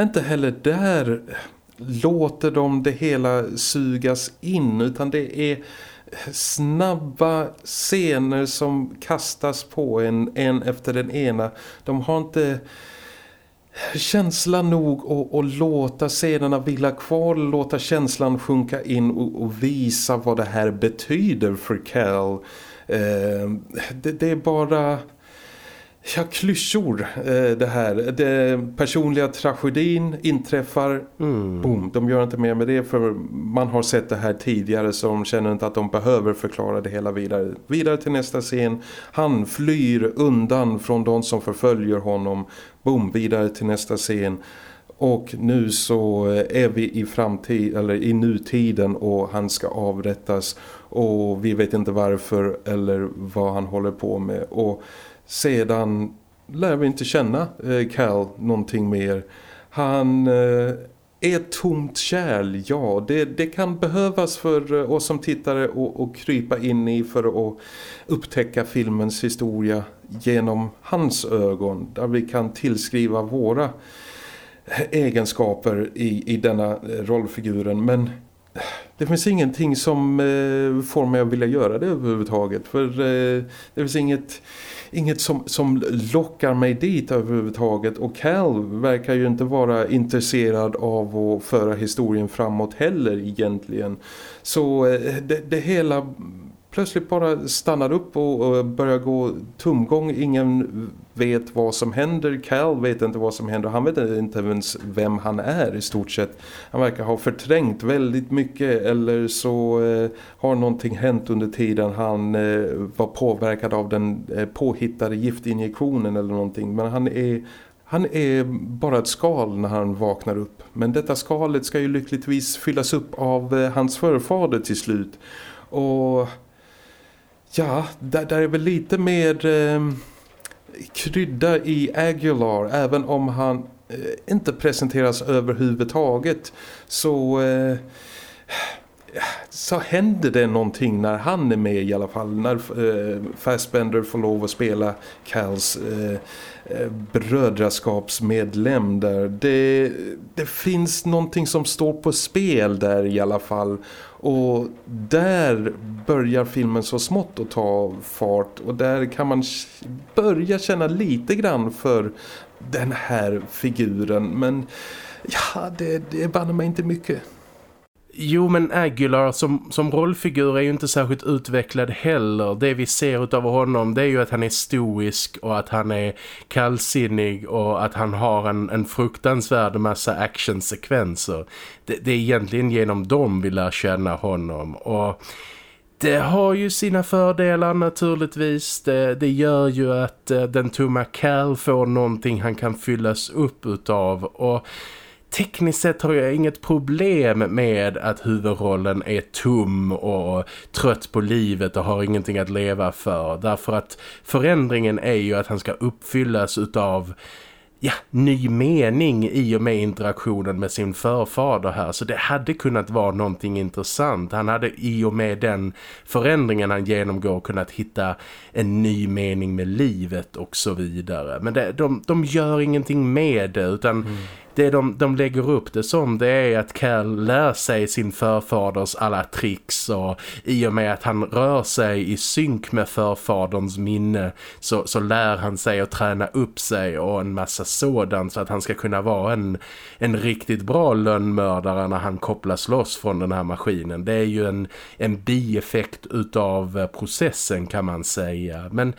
inte heller där låter de det hela sugas in utan det är snabba scener som kastas på en, en efter den ena. De har inte känsla nog att, att låta scenerna vila kvar, låta känslan sjunka in och, och visa vad det här betyder för Cal. Eh, det, det är bara Ja, klyschor eh, det här. Det personliga tragedin inträffar. Mm. Boom, de gör inte mer med det för man har sett det här tidigare så de känner inte att de behöver förklara det hela vidare. Vidare till nästa scen. Han flyr undan från de som förföljer honom. Boom, vidare till nästa scen. Och nu så är vi i framtid eller i nutiden och han ska avrättas och vi vet inte varför eller vad han håller på med och sedan lär vi inte känna eh, Cal någonting mer. Han eh, är tomt kärl, ja. Det, det kan behövas för eh, oss som tittare att krypa in i för att upptäcka filmens historia genom hans ögon. Där vi kan tillskriva våra egenskaper i, i denna eh, rollfiguren. Men eh, det finns ingenting som eh, får mig att vilja göra det överhuvudtaget. För eh, det finns inget inget som, som lockar mig dit överhuvudtaget och Cal verkar ju inte vara intresserad av att föra historien framåt heller egentligen. Så eh, det, det hela plötsligt bara stannar upp och, börjar gå tumgång. Ingen vet vad som händer. Cal vet inte vad som händer. Han vet inte ens vem han är i stort sett. Han verkar ha förträngt väldigt mycket eller så eh, har någonting hänt under tiden han eh, var påverkad av den eh, påhittade giftinjektionen eller någonting. Men han är, han är bara ett skal när han vaknar upp. Men detta skalet ska ju lyckligtvis fyllas upp av eh, hans förfader till slut. Och Ja, där, där är väl lite mer eh, krydda i Aguilar även om han eh, inte presenteras överhuvudtaget så eh, så händer det någonting när han är med i alla fall när eh, Fassbender får lov att spela Cals eh, eh, brödraskapsmedlem där. Det, det finns någonting som står på spel där i alla fall och där börjar filmen så smått att ta fart och där kan man börja känna lite grann för den här figuren. Men ja, det, det bannar mig inte mycket. Jo men Aguilar som, som rollfigur är ju inte särskilt utvecklad heller. Det vi ser av honom det är ju att han är stoisk och att han är kallsinnig och att han har en, en fruktansvärd massa actionsekvenser. Det, det är egentligen genom dem vi lär känna honom och... Det har ju sina fördelar naturligtvis. Det, det gör ju att eh, den tumma Cal får någonting han kan fyllas upp utav och tekniskt sett har jag inget problem med att huvudrollen är tom och trött på livet och har ingenting att leva för. Därför att förändringen är ju att han ska uppfyllas utav ja, ny mening i och med interaktionen med sin förfader här. Så det hade kunnat vara någonting intressant. Han hade i och med den förändringen han genomgår kunnat hitta en ny mening med livet och så vidare. Men det, de, de gör ingenting med det utan mm det de, de lägger upp det som det är att Cal lär sig sin förfaders alla tricks och i och med att han rör sig i synk med förfaderns minne så, så lär han sig att träna upp sig och en massa sådant så att han ska kunna vara en, en riktigt bra lönnmördare när han kopplas loss från den här maskinen. Det är ju en, en bieffekt utav processen kan man säga. Men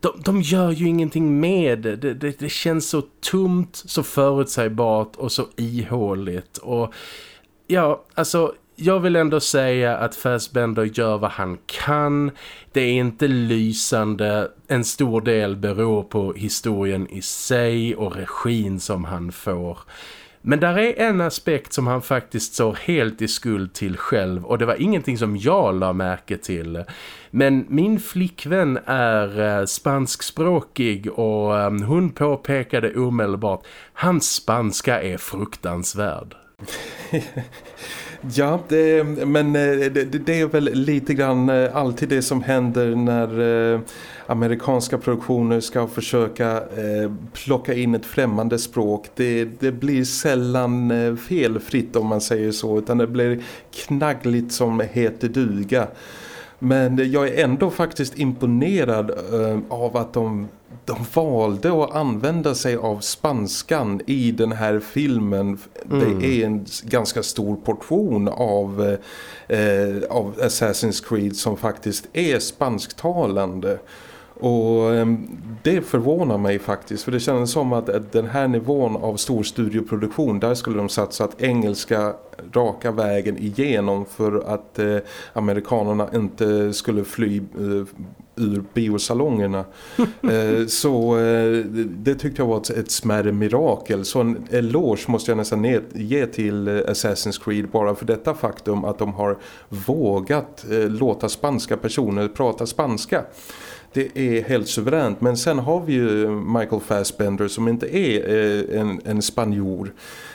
de, de gör ju ingenting med det. Det, det. det, känns så tomt, så förutsägbart och så ihåligt. Och ja, alltså jag vill ändå säga att Fassbender gör vad han kan. Det är inte lysande. En stor del beror på historien i sig och regin som han får. Men där är en aspekt som han faktiskt så helt i skuld till själv och det var ingenting som jag la märke till. Men min flickvän är eh, spanskspråkig och eh, hon påpekade omedelbart hans spanska är fruktansvärd. Ja, det, men eh, det, det, är väl lite grann eh, alltid det som händer när eh, amerikanska produktioner ska försöka plocka in ett främmande språk. Det, det blir sällan felfritt om man säger så utan det blir knaggligt som heter duga. Men jag är ändå faktiskt imponerad eh, av att de, de valde att använda sig av spanskan i den här filmen. Mm. Det är en ganska stor portion av, eh, av Assassin's Creed som faktiskt är spansktalande. Och ehm, det förvånar mig faktiskt för det känns som att den här nivån av stor studioproduktion där skulle de satsat engelska raka vägen igenom för att eh, amerikanerna inte skulle fly eh, ur biosalongerna. eh, så eh, det tyckte jag var ett, ett smärre mirakel. Så en eloge måste jag nästan ge till eh, Assassin's Creed bara för detta faktum att de har vågat eh, låta spanska personer prata spanska det är helt suveränt. Men sen har vi ju Michael Fassbender som inte är eh, en, en spanjor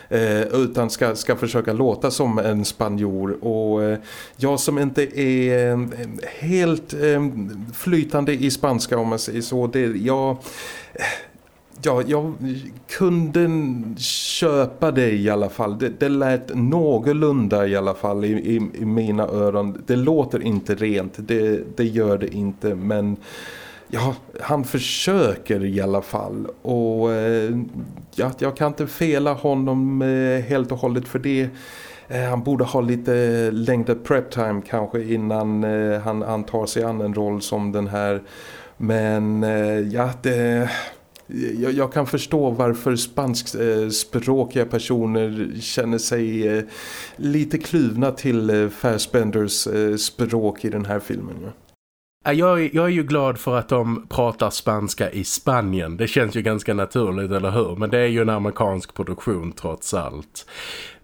eh, utan ska, ska försöka låta som en spanjor och eh, jag som inte är eh, helt eh, flytande i spanska om man säger så, det, jag eh, ja, jag kunde köpa det i alla fall. Det, det lät någorlunda i alla fall i, i, i, mina öron. Det låter inte rent, det, det gör det inte. Men ja, han försöker i alla fall. Och eh, ja, jag kan inte fela honom eh, helt och hållet för det. Eh, han borde ha lite längre prep time kanske innan han, han tar sig an en roll som den här. Men ja, det jag, jag, kan förstå varför spanskspråkiga eh, personer känner sig eh, lite kluvna till eh, Fassbenders eh, språk i den här filmen. Ja. Jag, jag är ju glad för att de pratar spanska i Spanien. Det känns ju ganska naturligt, eller hur? Men det är ju en amerikansk produktion trots allt.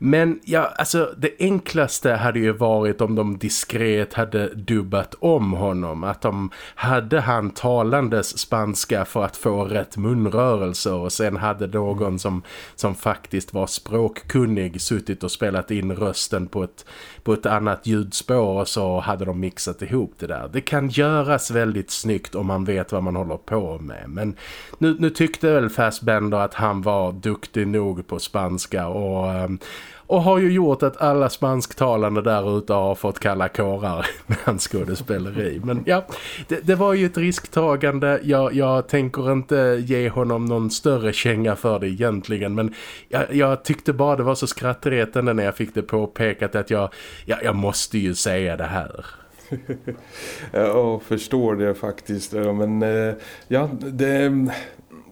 Men ja, alltså det enklaste hade ju varit om de diskret hade dubbat om honom. Att de hade han talandes spanska för att få rätt munrörelser och sen hade någon som, som faktiskt var språkkunnig suttit och spelat in rösten på ett, på ett annat ljudspår och så hade de mixat ihop det där. Det kan göras väldigt snyggt om man vet vad man håller på med. Men nu, nu tyckte väl Fassbender att han var duktig nog på spanska och ehm, och har ju gjort att alla spansktalande där ute har fått kalla kårar med hans skådespeleri. Men ja, det, det, var ju ett risktagande. Jag, jag tänker inte ge honom någon större känga för det egentligen. Men jag, jag tyckte bara det var så skrattretande när jag fick det påpekat att jag, jag, jag måste ju säga det här. jag förstår det faktiskt. Men eh, ja, det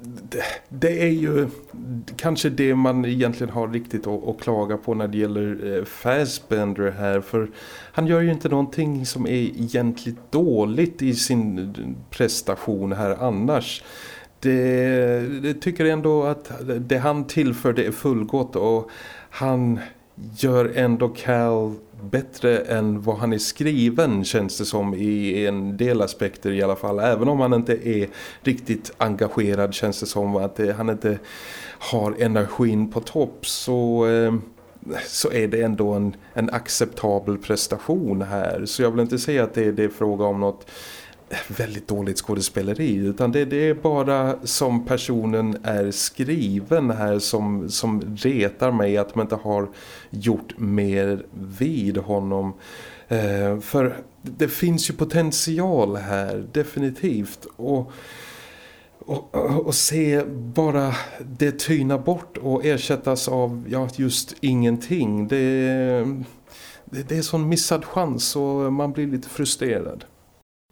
det, det, är ju kanske det man egentligen har riktigt att, att klaga på när det gäller eh, Fassbender här. För han gör ju inte någonting som är egentligen dåligt i sin eh, prestation här annars. Det, det tycker ändå att det han tillför det är fullgott och han gör ändå Cal bättre än vad han är skriven känns det som i en del aspekter i alla fall. Även om han inte är riktigt engagerad känns det som att eh, han inte har energin på topp så... Eh, så är det ändå en, en acceptabel prestation här. Så jag vill inte säga att det, det är fråga om något väldigt dåligt skådespeleri utan det, det, är bara som personen är skriven här som, som retar mig att man inte har gjort mer vid honom. Eh, för det finns ju potential här, definitivt. Och, och, och se bara det tyna bort och ersättas av ja, just ingenting. Det, det, det är sån missad chans och man blir lite frustrerad.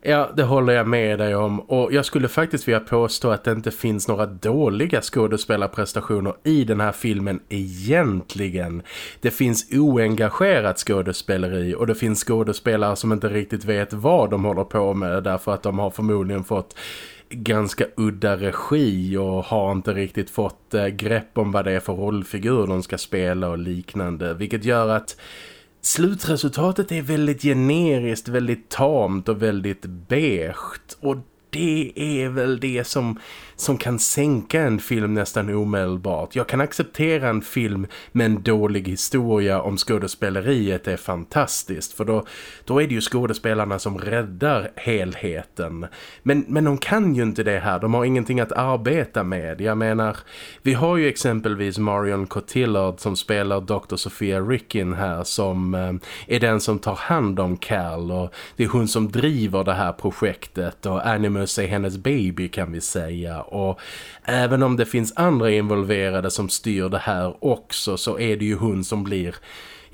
Ja, det håller jag med dig om. Och jag skulle faktiskt vilja påstå att det inte finns några dåliga skådespelarprestationer i den här filmen egentligen. Det finns oengagerat skådespeleri och det finns skådespelare som inte riktigt vet vad de håller på med därför att de har förmodligen fått ganska udda regi och har inte riktigt fått eh, grepp om vad det är för rollfigur de ska spela och liknande. Vilket gör att Slutresultatet är väldigt generiskt, väldigt tamt och väldigt beige. Och det är väl det som som kan sänka en film nästan omedelbart. Jag kan acceptera en film med en dålig historia om skådespeleriet är fantastiskt för då, då är det ju skådespelarna som räddar helheten. Men, men de kan ju inte det här, de har ingenting att arbeta med. Jag menar, vi har ju exempelvis Marion Cotillard som spelar Dr. Sofia Rickin här som eh, är den som tar hand om Cal och det är hon som driver det här projektet och Animus är hennes baby kan vi säga och även om det finns andra involverade som styr det här också så är det ju hon som blir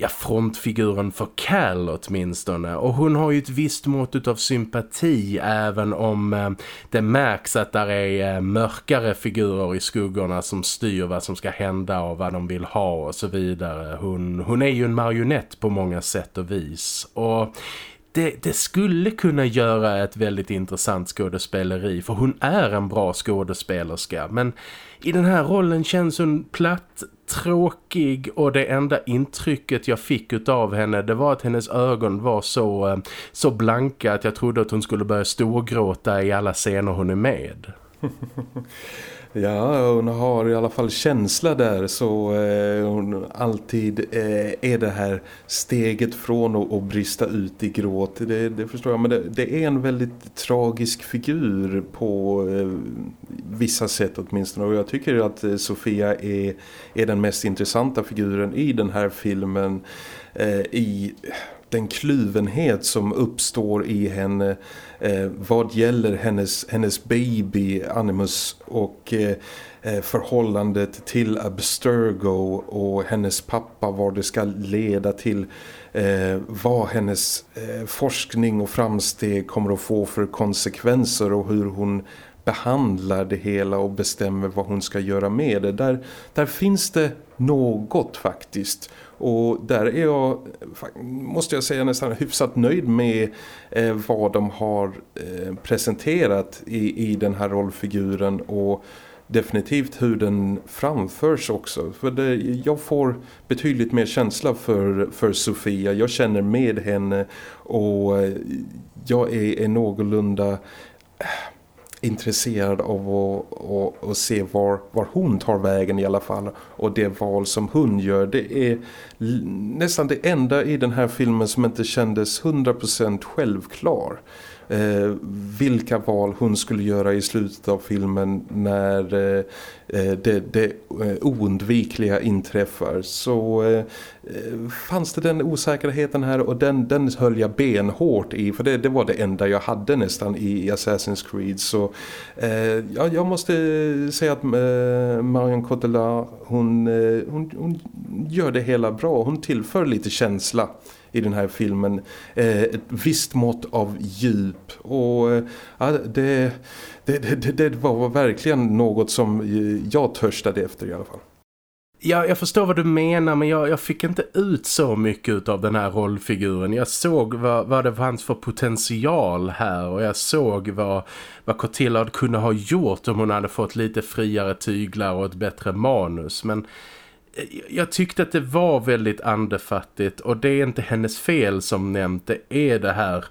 ja, frontfiguren för Cal åtminstone. Och hon har ju ett visst mått av sympati även om eh, det märks att där är eh, mörkare figurer i skuggorna som styr vad som ska hända och vad de vill ha och så vidare. Hon, hon är ju en marionett på många sätt och vis. Och det, det, skulle kunna göra ett väldigt intressant skådespeleri för hon är en bra skådespelerska men i den här rollen känns hon platt, tråkig och det enda intrycket jag fick av henne det var att hennes ögon var så, eh, så blanka att jag trodde att hon skulle börja storgråta i alla scener hon är med. Ja, hon har i alla fall känsla där så eh, hon alltid eh, är det här steget från att, att brista ut i gråt. Det, det förstår jag, men det, det, är en väldigt tragisk figur på eh, vissa sätt åtminstone. Och jag tycker att Sofia är, är den mest intressanta figuren i den här filmen eh, i den kluvenhet som uppstår i henne eh, vad gäller hennes, hennes baby Animus och eh, eh, förhållandet till Abstergo och hennes pappa vad det ska leda till eh, vad hennes eh, forskning och framsteg kommer att få för konsekvenser och hur hon behandlar det hela och bestämmer vad hon ska göra med det. Där, där finns det något faktiskt och där är jag, måste jag säga, nästan hyfsat nöjd med eh, vad de har eh, presenterat i, i den här rollfiguren och definitivt hur den framförs också. För det, jag får betydligt mer känsla för, för Sofia. Jag känner med henne och jag är, är någorlunda eh, intresserad av att, att, att, se var, var hon tar vägen i alla fall. Och det val som hon gör det är nästan det enda i den här filmen som inte kändes 100% självklar eh, vilka val hon skulle göra i slutet av filmen när eh, eh det, det eh, oundvikliga inträffar. Så eh, eh, fanns det den osäkerheten här och den, den höll jag benhårt i för det, det var det enda jag hade nästan i Assassin's Creed. Så eh, ja, jag måste säga att Marion Cotillard hon, hon, hon gör det hela bra, hon tillför lite känsla i den här filmen eh, ett visst mått av djup och eh, ja, det, det, det, det var verkligen något som eh, jag törstade efter i alla fall. Ja, jag förstår vad du menar men jag, jag fick inte ut så mycket av den här rollfiguren. Jag såg vad, vad det fanns för potential här och jag såg vad, vad Cotillard kunde ha gjort om hon hade fått lite friare tyglar och ett bättre manus. Men jag tyckte att det var väldigt andefattigt och det är inte hennes fel som nämnt, det är det här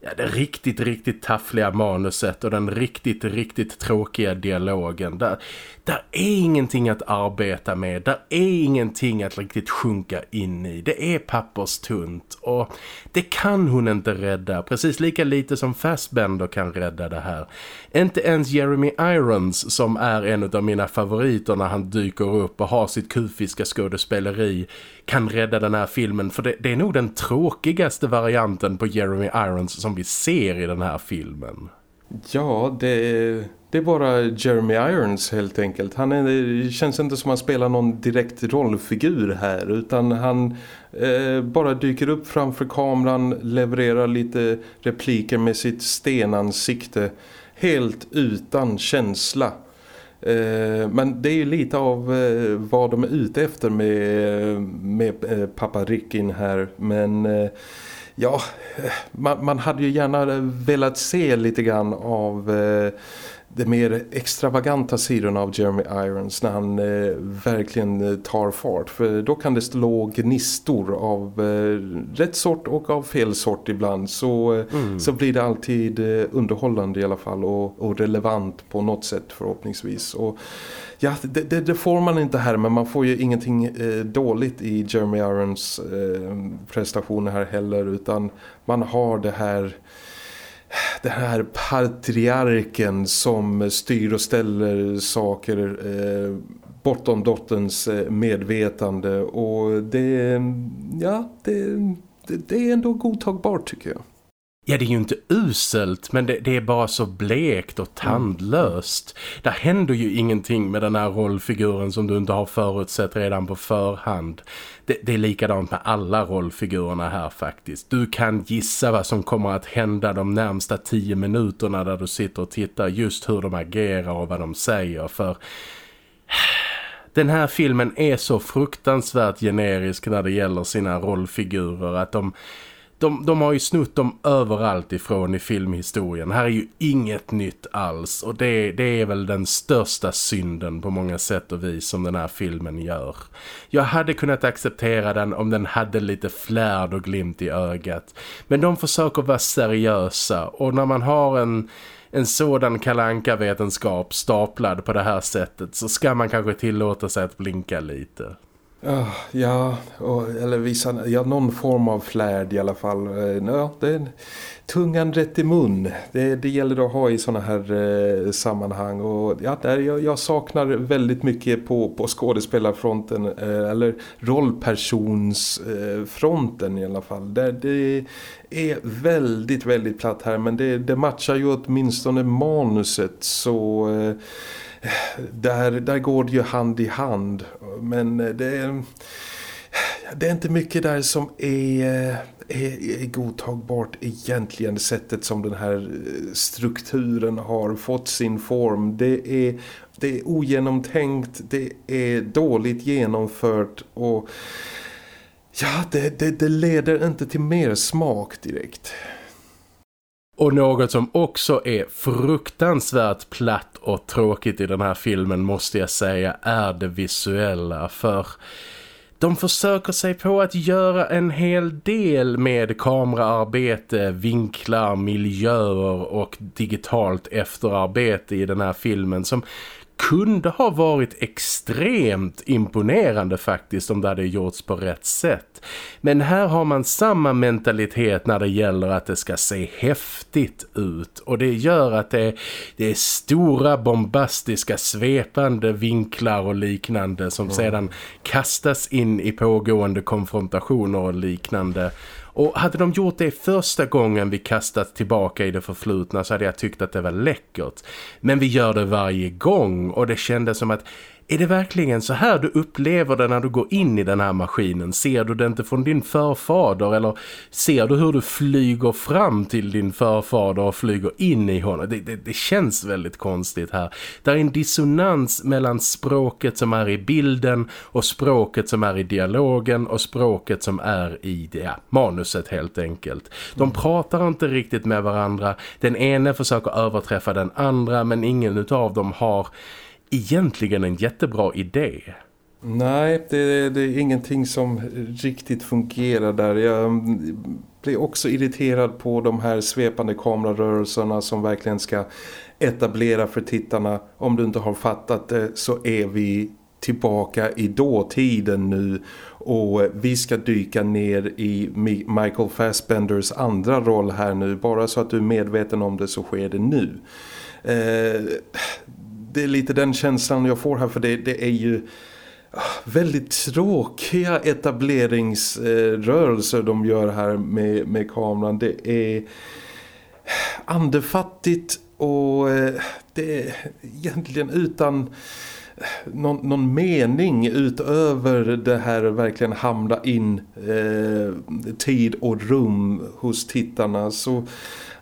ja, det riktigt, riktigt taffliga manuset och den riktigt, riktigt tråkiga dialogen. Där, där är ingenting att arbeta med. Där är ingenting att riktigt sjunka in i. Det är papperstunt och det kan hon inte rädda. Precis lika lite som Fassbender kan rädda det här. Inte ens Jeremy Irons som är en av mina favoriter när han dyker upp och har sitt kufiska skådespeleri kan rädda den här filmen. För det, det är nog den tråkigaste varianten på Jeremy Irons som vi ser i den här filmen. Ja, det det är bara Jeremy Irons helt enkelt. Han är, det känns inte som att han spelar någon direkt rollfigur här utan han eh, bara dyker upp framför kameran, levererar lite repliker med sitt stenansikte helt utan känsla. Eh, men det är ju lite av eh, vad de är ute efter med, med eh, pappa Rickin här. Men eh, ja, eh, man, man, hade ju gärna velat se lite grann av eh, de mer extravaganta sidorna av Jeremy Irons när han eh, verkligen eh, tar fart. För då kan det slå gnistor av eh, rätt sort och av fel sort ibland. Så, eh, mm. så blir det alltid eh, underhållande i alla fall och, och, relevant på något sätt förhoppningsvis. Och ja, det, det, det, får man inte här men man får ju ingenting eh, dåligt i Jeremy Irons prestationer här heller utan man har det här den här patriarken som styr och ställer saker eh, bortom dotterns eh, medvetande och det, ja, det, det, det är ändå godtagbart tycker jag. Ja, det är ju inte uselt, men det, det, är bara så blekt och tandlöst. Mm. Det händer ju ingenting med den här rollfiguren som du inte har förutsett redan på förhand. Det, det, är likadant med alla rollfigurerna här faktiskt. Du kan gissa vad som kommer att hända de närmsta tio minuterna där du sitter och tittar just hur de agerar och vad de säger. För den här filmen är så fruktansvärt generisk när det gäller sina rollfigurer att de de, de har ju snott dem överallt ifrån i filmhistorien. Här är ju inget nytt alls och det, det är väl den största synden på många sätt och vis som den här filmen gör. Jag hade kunnat acceptera den om den hade lite flärd och glimt i ögat. Men de försöker vara seriösa och när man har en en sådan kalanka vetenskap staplad på det här sättet så ska man kanske tillåta sig att blinka lite. Ah, ja, och, eller visa ja, någon form av flärd i alla fall. Eh, ja, det är tungan rätt i mun. Det, det gäller att ha i sådana här eh, sammanhang. Och ja, där jag, jag, saknar väldigt mycket på, på skådespelarfronten eh, eller rollpersonsfronten eh, i alla fall. Där det är väldigt, väldigt platt här men det, det matchar ju åtminstone manuset så eh, där, där går det ju hand i hand. Men eh, det är, det är inte mycket där som är, eh, är, är godtagbart egentligen. Sättet som den här eh, strukturen har fått sin form. Det är, det är ogenomtänkt, det är dåligt genomfört och ja, det, det, det leder inte till mer smak direkt. Och något som också är fruktansvärt platt och tråkigt i den här filmen måste jag säga är det visuella. För de försöker sig på att göra en hel del med kameraarbete, vinklar, miljöer och digitalt efterarbete i den här filmen som kunde ha varit extremt imponerande faktiskt om det hade gjorts på rätt sätt. Men här har man samma mentalitet när det gäller att det ska se häftigt ut och det gör att det, det är stora bombastiska svepande vinklar och liknande som mm. sedan kastas in i pågående konfrontationer och liknande och hade de gjort det första gången vi kastat tillbaka i det förflutna så hade jag tyckt att det var läckert. Men vi gör det varje gång och det kändes som att är det verkligen så här du upplever det när du går in i den här maskinen? Ser du det inte från din förfader eller ser du hur du flyger fram till din förfader och flyger in i honom? Det, det, det känns väldigt konstigt här. Det är en dissonans mellan språket som är i bilden och språket som är i dialogen och språket som är i ja, manuset helt enkelt. De mm. pratar inte riktigt med varandra. Den ene försöker överträffa den andra men ingen av dem har egentligen en jättebra idé. Nej, det, det, är ingenting som riktigt fungerar där. Jag blir också irriterad på de här svepande kamerarörelserna som verkligen ska etablera för tittarna. Om du inte har fattat det så är vi tillbaka i dåtiden nu och vi ska dyka ner i Michael Fassbenders andra roll här nu. Bara så att du är medveten om det så sker det nu. Eh, det är lite den känslan jag får här för det, det är ju ah, väldigt tråkiga etableringsrörelser de gör här med, med kameran. Det är andefattigt och eh, det är egentligen utan eh, någon, någon mening utöver det här verkligen hamna in eh, tid och rum hos tittarna så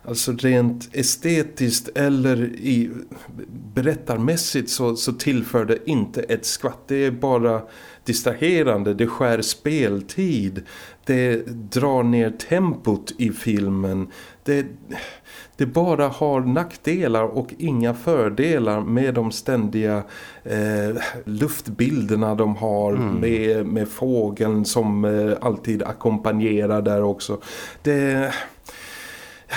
alltså rent estetiskt eller i berättarmässigt så, så tillför det inte ett skvatt. Det är bara distraherande, det skär speltid, det drar ner tempot i filmen. Det det bara har nackdelar och inga fördelar med de ständiga eh, luftbilderna de har mm. med, med fågeln som eh, alltid ackompanjerar där också. Det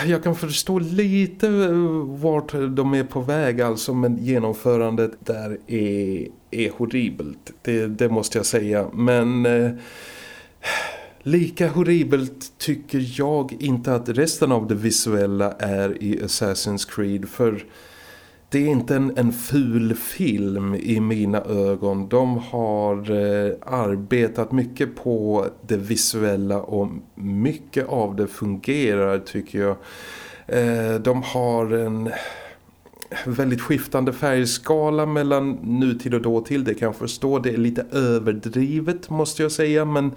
jag kan förstå lite eh, vart de är på väg alltså men genomförandet där är, är horribelt. Det, det måste jag säga. Men eh, Lika horribelt tycker jag inte att resten av det visuella är i Assassin's Creed för det är inte en, en ful film i mina ögon. De har eh, arbetat mycket på det visuella och mycket av det fungerar tycker jag. Eh, de har en väldigt skiftande färgskala mellan nutid och dåtid. Det kan jag förstå. Det är lite överdrivet måste jag säga men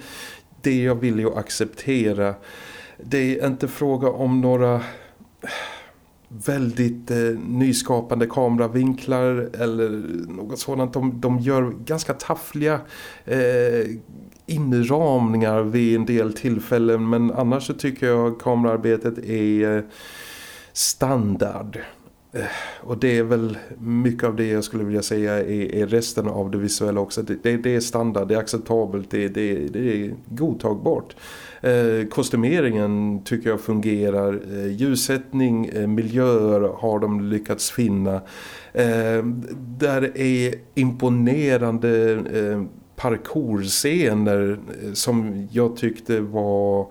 det jag vill ju acceptera. Det är inte fråga om några väldigt eh, nyskapande kameravinklar eller något sådant. De, de gör ganska taffliga eh, inramningar vid en del tillfällen men annars så tycker jag kamerarbetet är eh, standard. Eh, och det är väl mycket av det jag skulle vilja säga är, är resten av det visuella också. Det, det, det är standard, det är acceptabelt, det, det, det är godtagbart. Eh, kostymeringen tycker jag fungerar. Eh, ljussättning, eh, miljöer har de lyckats finna. Eh, där är imponerande eh, parkourscener eh, som jag tyckte var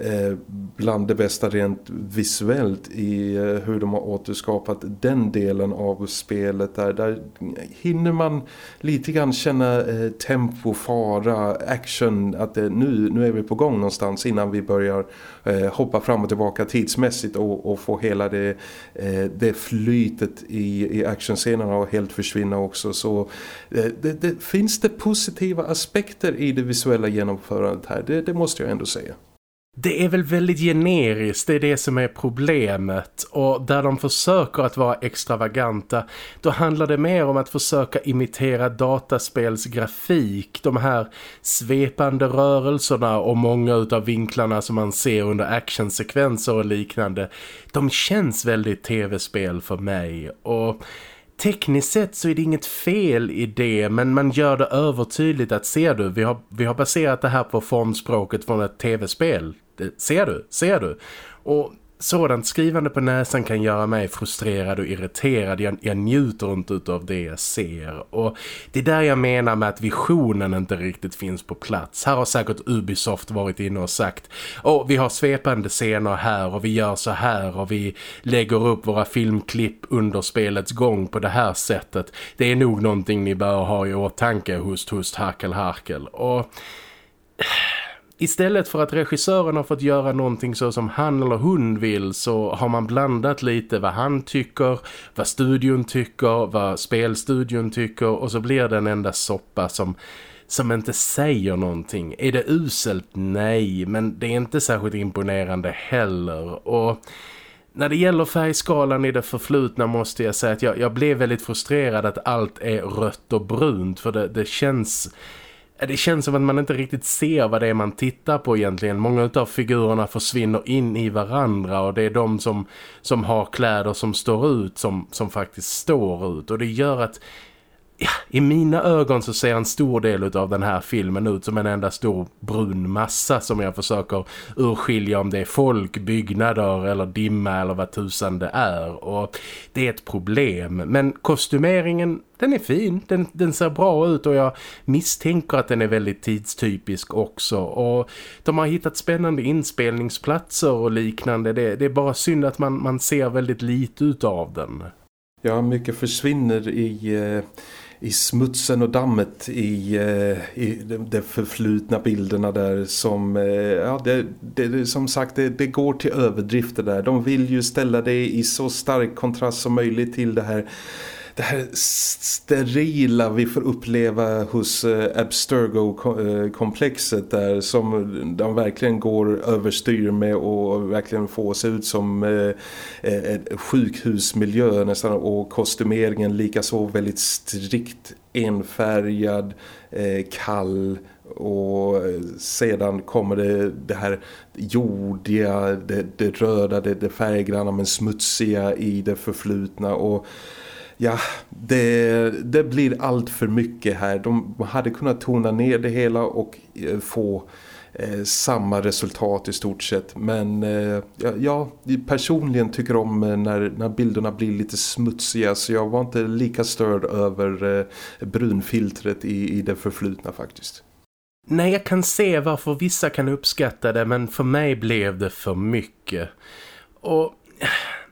Eh, bland det bästa rent visuellt i eh, hur de har återskapat den delen av spelet där, där hinner man lite grann känna eh, tempo, fara, action att nu, nu är vi på gång någonstans innan vi börjar eh, hoppa fram och tillbaka tidsmässigt och, och få hela det, det flytet i, i actionscenerna och helt försvinna också så det, det, finns det positiva aspekter i det visuella genomförandet här, det, det måste jag ändå säga. Det är väl väldigt generiskt, det är det som är problemet. Och där de försöker att vara extravaganta, då handlar det mer om att försöka imitera dataspelsgrafik. De här svepande rörelserna och många av vinklarna som man ser under actionsekvenser och liknande. De känns väldigt tv-spel för mig och... Tekniskt sett så är det inget fel i det men man gör det övertydligt att ser du, vi har, vi har baserat det här på formspråket från ett tv-spel ser du, ser du. Och sådant skrivande på näsan kan göra mig frustrerad och irriterad. Jag, jag njuter inte av det jag ser. Och det är där jag menar med att visionen inte riktigt finns på plats. Här har säkert Ubisoft varit inne och sagt Åh, vi har svepande scener här och vi gör så här och vi lägger upp våra filmklipp under spelets gång på det här sättet. Det är nog någonting ni bör ha i åtanke, hust, hust, harkel, harkel. Och istället för att regissören har fått göra någonting så som han eller hon vill så har man blandat lite vad han tycker, vad studion tycker, vad spelstudion tycker och så blir det en enda soppa som, som inte säger någonting. Är det uselt? Nej, men det är inte särskilt imponerande heller och... När det gäller färgskalan i det förflutna måste jag säga att jag, jag blev väldigt frustrerad att allt är rött och brunt för det, det känns det känns som att man inte riktigt ser vad det är man tittar på egentligen. Många av figurerna försvinner in i varandra och det är de som, som har kläder som står ut som, som faktiskt står ut. Och det gör att i mina ögon så ser en stor del av den här filmen ut som en enda stor brun massa som jag försöker urskilja om det är folk, byggnader eller dimma eller vad tusan det är. Och det är ett problem. Men kostymeringen, den är fin. Den, den ser bra ut och jag misstänker att den är väldigt tidstypisk också. Och de har hittat spännande inspelningsplatser och liknande. Det, det är bara synd att man, man ser väldigt lite av den. Ja, mycket försvinner i... Eh i smutsen och dammet i, eh, i de förflutna bilderna där som, eh, ja, det, det, som sagt det, det går till överdrifter där. De vill ju ställa det i så stark kontrast som möjligt till det här det här sterila vi får uppleva hos eh, Abstergo-komplexet där som de verkligen går överstyr med och verkligen får se ut som eh, eh, ett sjukhusmiljö nästan och kostymeringen lika så väldigt strikt enfärgad, kall och sedan kommer det, det här jordiga, det, det röda, det, det färggranna men smutsiga i det förflutna och ja, det, det blir allt för mycket här. De hade kunnat tona ner det hela och eh, få eh, samma resultat i stort sett. Men eh, ja, jag personligen tycker om eh, när, när bilderna blir lite smutsiga så jag var inte lika störd över eh, brunfiltret i, i det förflutna faktiskt. Nej, jag kan se varför vissa kan uppskatta det men för mig blev det för mycket. Och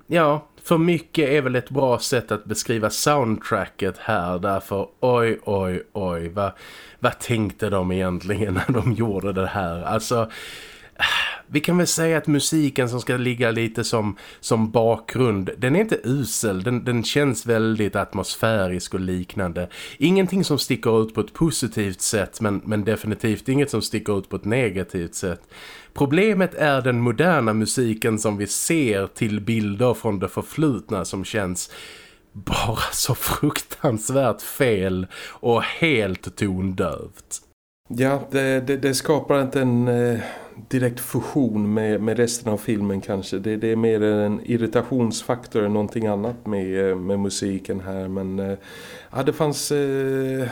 ja, för mycket är väl ett bra sätt att beskriva soundtracket här därför oj oj oj vad, vad tänkte de egentligen när de gjorde det här? Alltså vi kan väl säga att musiken som ska ligga lite som, som bakgrund, den är inte usel. Den, den känns väldigt atmosfärisk och liknande. Ingenting som sticker ut på ett positivt sätt men, men definitivt inget som sticker ut på ett negativt sätt. Problemet är den moderna musiken som vi ser till bilder från det förflutna som känns bara så fruktansvärt fel och helt tondövt. Ja, det, det, det skapar inte en eh, direkt fusion med, med resten av filmen kanske. Det, det är mer en irritationsfaktor än någonting annat med, eh, med musiken här. Men eh, ja, det fanns eh,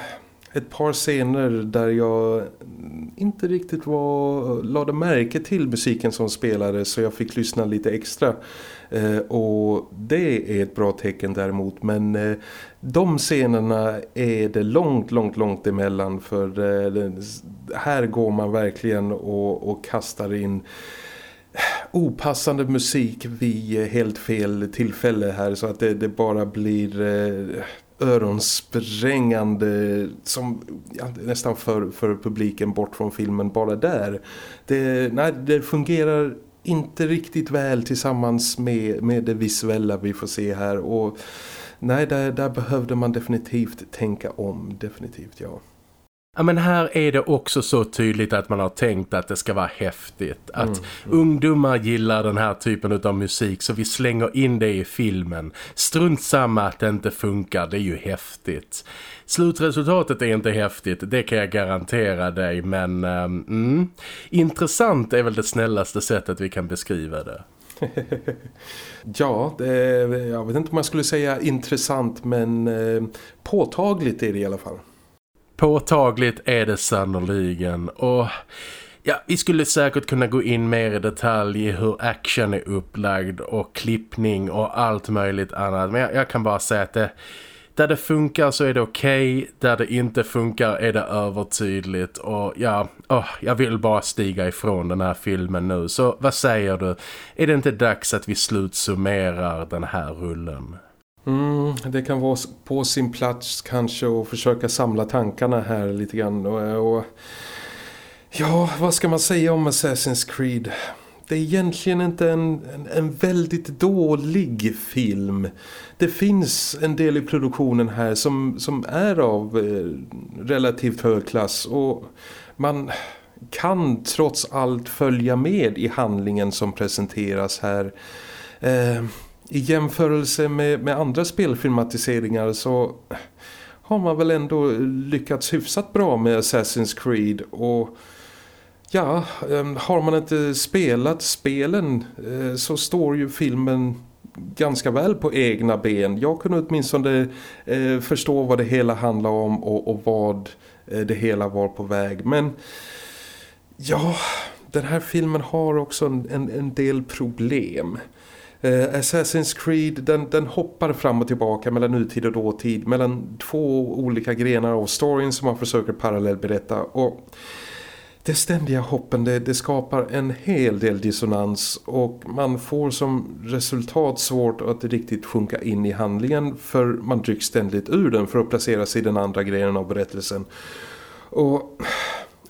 ett par scener där jag inte riktigt var, lade märke till musiken som spelade så jag fick lyssna lite extra. Eh, och det är ett bra tecken däremot men eh, de scenerna är det långt, långt, långt emellan för eh, här går man verkligen och, och kastar in opassande musik vid helt fel tillfälle här så att det, det bara blir öronsprängande som ja, nästan för, för publiken bort från filmen bara där. Det, nej, det fungerar inte riktigt väl tillsammans med, med det visuella vi får se här och nej, där, där behövde man definitivt tänka om, definitivt ja. Ja men här är det också så tydligt att man har tänkt att det ska vara häftigt. Att mm, mm. ungdomar gillar den här typen av musik så vi slänger in det i filmen. Strunt samma att det inte funkar, det är ju häftigt. Slutresultatet är inte häftigt, det kan jag garantera dig. Men um, mm, intressant är väl det snällaste sättet vi kan beskriva det. ja, det, jag vet inte om man skulle säga intressant men eh, påtagligt är det i alla fall. Påtagligt är det sannoliken och ja, vi skulle säkert kunna gå in mer i detalj i hur action är upplagd och klippning och allt möjligt annat. Men jag, jag kan bara säga att det, där det funkar så är det okej, okay. där det inte funkar är det övertydligt och ja, oh, jag vill bara stiga ifrån den här filmen nu. Så vad säger du? Är det inte dags att vi slutsummerar den här rullen? Mm, det kan vara på sin plats kanske att försöka samla tankarna här lite grann. Och, eh, och, ja, vad ska man säga om Assassin's Creed? Det är egentligen inte en, en, en, väldigt dålig film. Det finns en del i produktionen här som, som är av eh, relativt hög klass och man kan trots allt följa med i handlingen som presenteras här. Eh, i jämförelse med, med andra spelfilmatiseringar så har man väl ändå lyckats hyfsat bra med Assassin's Creed och ja, ehm, har man inte spelat spelen eh, så står ju filmen ganska väl på egna ben. Jag kunde åtminstone eh, förstå vad det hela handlar om och, och vad eh, det hela var på väg. Men ja, den här filmen har också en, en, en del problem. Eh, Assassin's Creed den, den hoppar fram och tillbaka mellan nutid och dåtid. Mellan två olika grenar av storyn som man försöker parallellberätta. Och det ständiga hoppen det, det, skapar en hel del dissonans och man får som resultat svårt att riktigt sjunka in i handlingen för man trycks ständigt ur den för att placera sig i den andra grenen av berättelsen. Och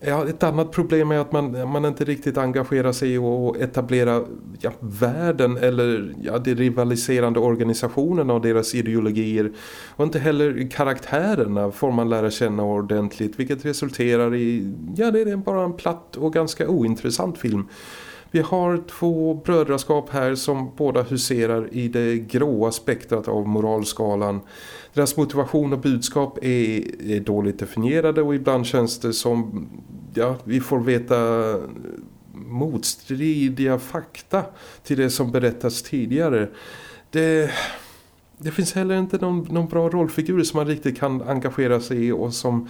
Ja, ett annat problem är att man, man inte riktigt engagerar sig i att etablera ja, världen eller ja, de rivaliserande organisationerna och deras ideologier. Och inte heller karaktärerna får man lära känna ordentligt vilket resulterar i, ja det är bara en platt och ganska ointressant film. Vi har två brödraskap här som båda huserar i det gråa spektrat av moralskalan. Deras motivation och budskap är, är dåligt definierade och ibland känns det som ja, vi får veta motstridiga fakta till det som berättats tidigare. Det, det finns heller inte någon, någon bra rollfigur som man riktigt kan engagera sig i och som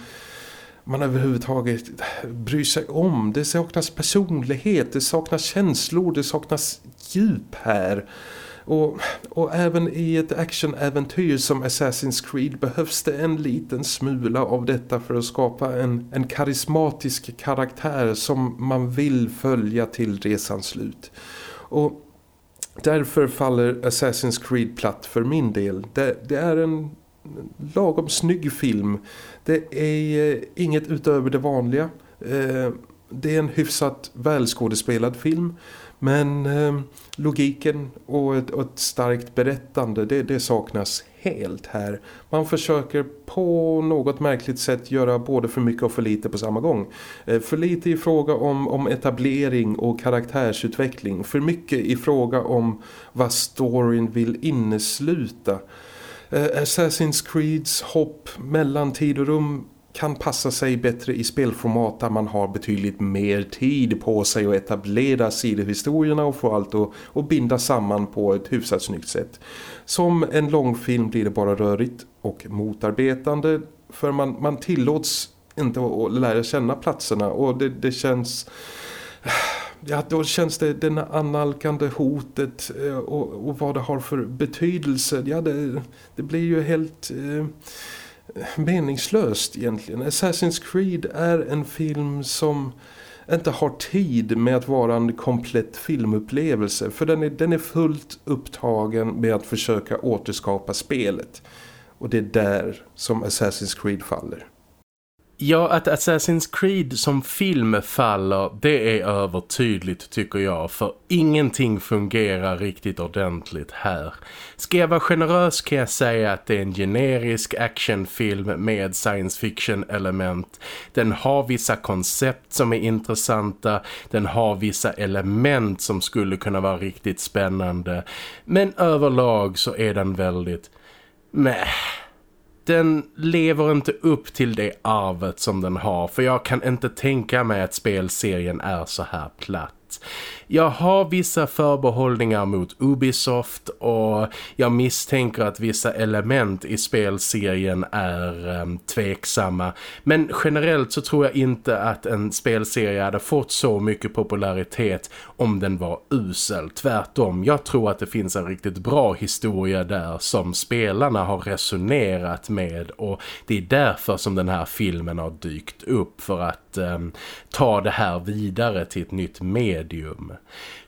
man överhuvudtaget bryr sig om. Det saknas personlighet, det saknas känslor, det saknas djup här. Och, och även i ett actionäventyr som Assassin's Creed behövs det en liten smula av detta för att skapa en, en karismatisk karaktär som man vill följa till resans slut. Och därför faller Assassin's Creed platt för min del. Det, det är en lagom snygg film. Det är eh, inget utöver det vanliga. Eh, det är en hyfsat välskådespelad film. Men eh, logiken och ett, och ett, starkt berättande det, det, saknas helt här. Man försöker på något märkligt sätt göra både för mycket och för lite på samma gång. För lite i fråga om, om etablering och karaktärsutveckling. För mycket i fråga om vad storyn vill innesluta. Eh, Assassin's Creeds hopp mellan tid och rum kan passa sig bättre i spelformat där man har betydligt mer tid på sig att etablera sidohistorierna och få allt att, att binda samman på ett hyfsat snyggt sätt. Som en långfilm blir det bara rörigt och motarbetande för man, man tillåts inte att lära känna platserna och det, det känns... Ja, då känns det den analkande hotet eh, och, och vad det har för betydelse. Ja, det, det blir ju helt... Eh, meningslöst egentligen. Assassin's Creed är en film som inte har tid med att vara en komplett filmupplevelse för den är, den är fullt upptagen med att försöka återskapa spelet. Och det är där som Assassin's Creed faller. Ja, att Assassin's Creed som film faller, det är övertydligt tycker jag. För ingenting fungerar riktigt ordentligt här. Ska jag vara generös kan jag säga att det är en generisk actionfilm med science fiction element. Den har vissa koncept som är intressanta. Den har vissa element som skulle kunna vara riktigt spännande. Men överlag så är den väldigt... mäh den lever inte upp till det arvet som den har för jag kan inte tänka mig att spelserien är så här platt. Jag har vissa förbehållningar mot Ubisoft och jag misstänker att vissa element i spelserien är um, tveksamma. Men generellt så tror jag inte att en spelserie hade fått så mycket popularitet om den var usel. Tvärtom, jag tror att det finns en riktigt bra historia där som spelarna har resonerat med och det är därför som den här filmen har dykt upp för att um, ta det här vidare till ett nytt medium.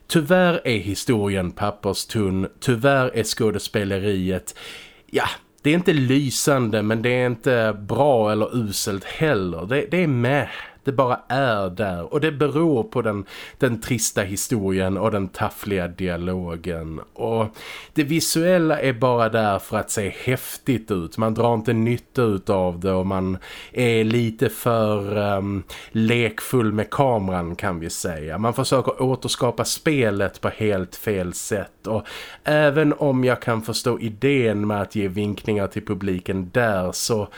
Tyvärr är historien papperstunn, tyvärr är skådespeleriet, ja, det är inte lysande men det är inte bra eller uselt heller. Det, det är med. Det bara är där och det beror på den, den trista historien och den taffliga dialogen. Och det visuella är bara där för att se häftigt ut. Man drar inte nytta ut av det och man är lite för um, lekfull med kameran kan vi säga. Man försöker återskapa spelet på helt fel sätt. Och även om jag kan förstå idén med att ge vinkningar till publiken där så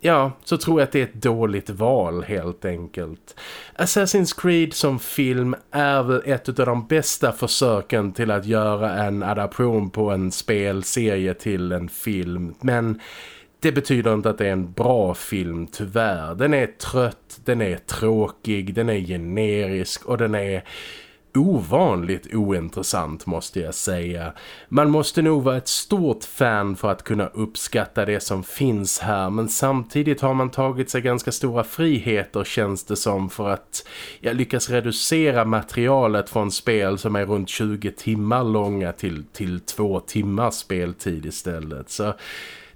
ja, så tror jag att det är ett dåligt val helt enkelt. Assassin's Creed som film är väl ett av de bästa försöken till att göra en adaption på en spelserie till en film. Men det betyder inte att det är en bra film tyvärr. Den är trött, den är tråkig, den är generisk och den är ovanligt ointressant måste jag säga. Man måste nog vara ett stort fan för att kunna uppskatta det som finns här men samtidigt har man tagit sig ganska stora friheter känns det som för att jag lyckas reducera materialet från spel som är runt 20 timmar långa till, till två timmars speltid istället. Så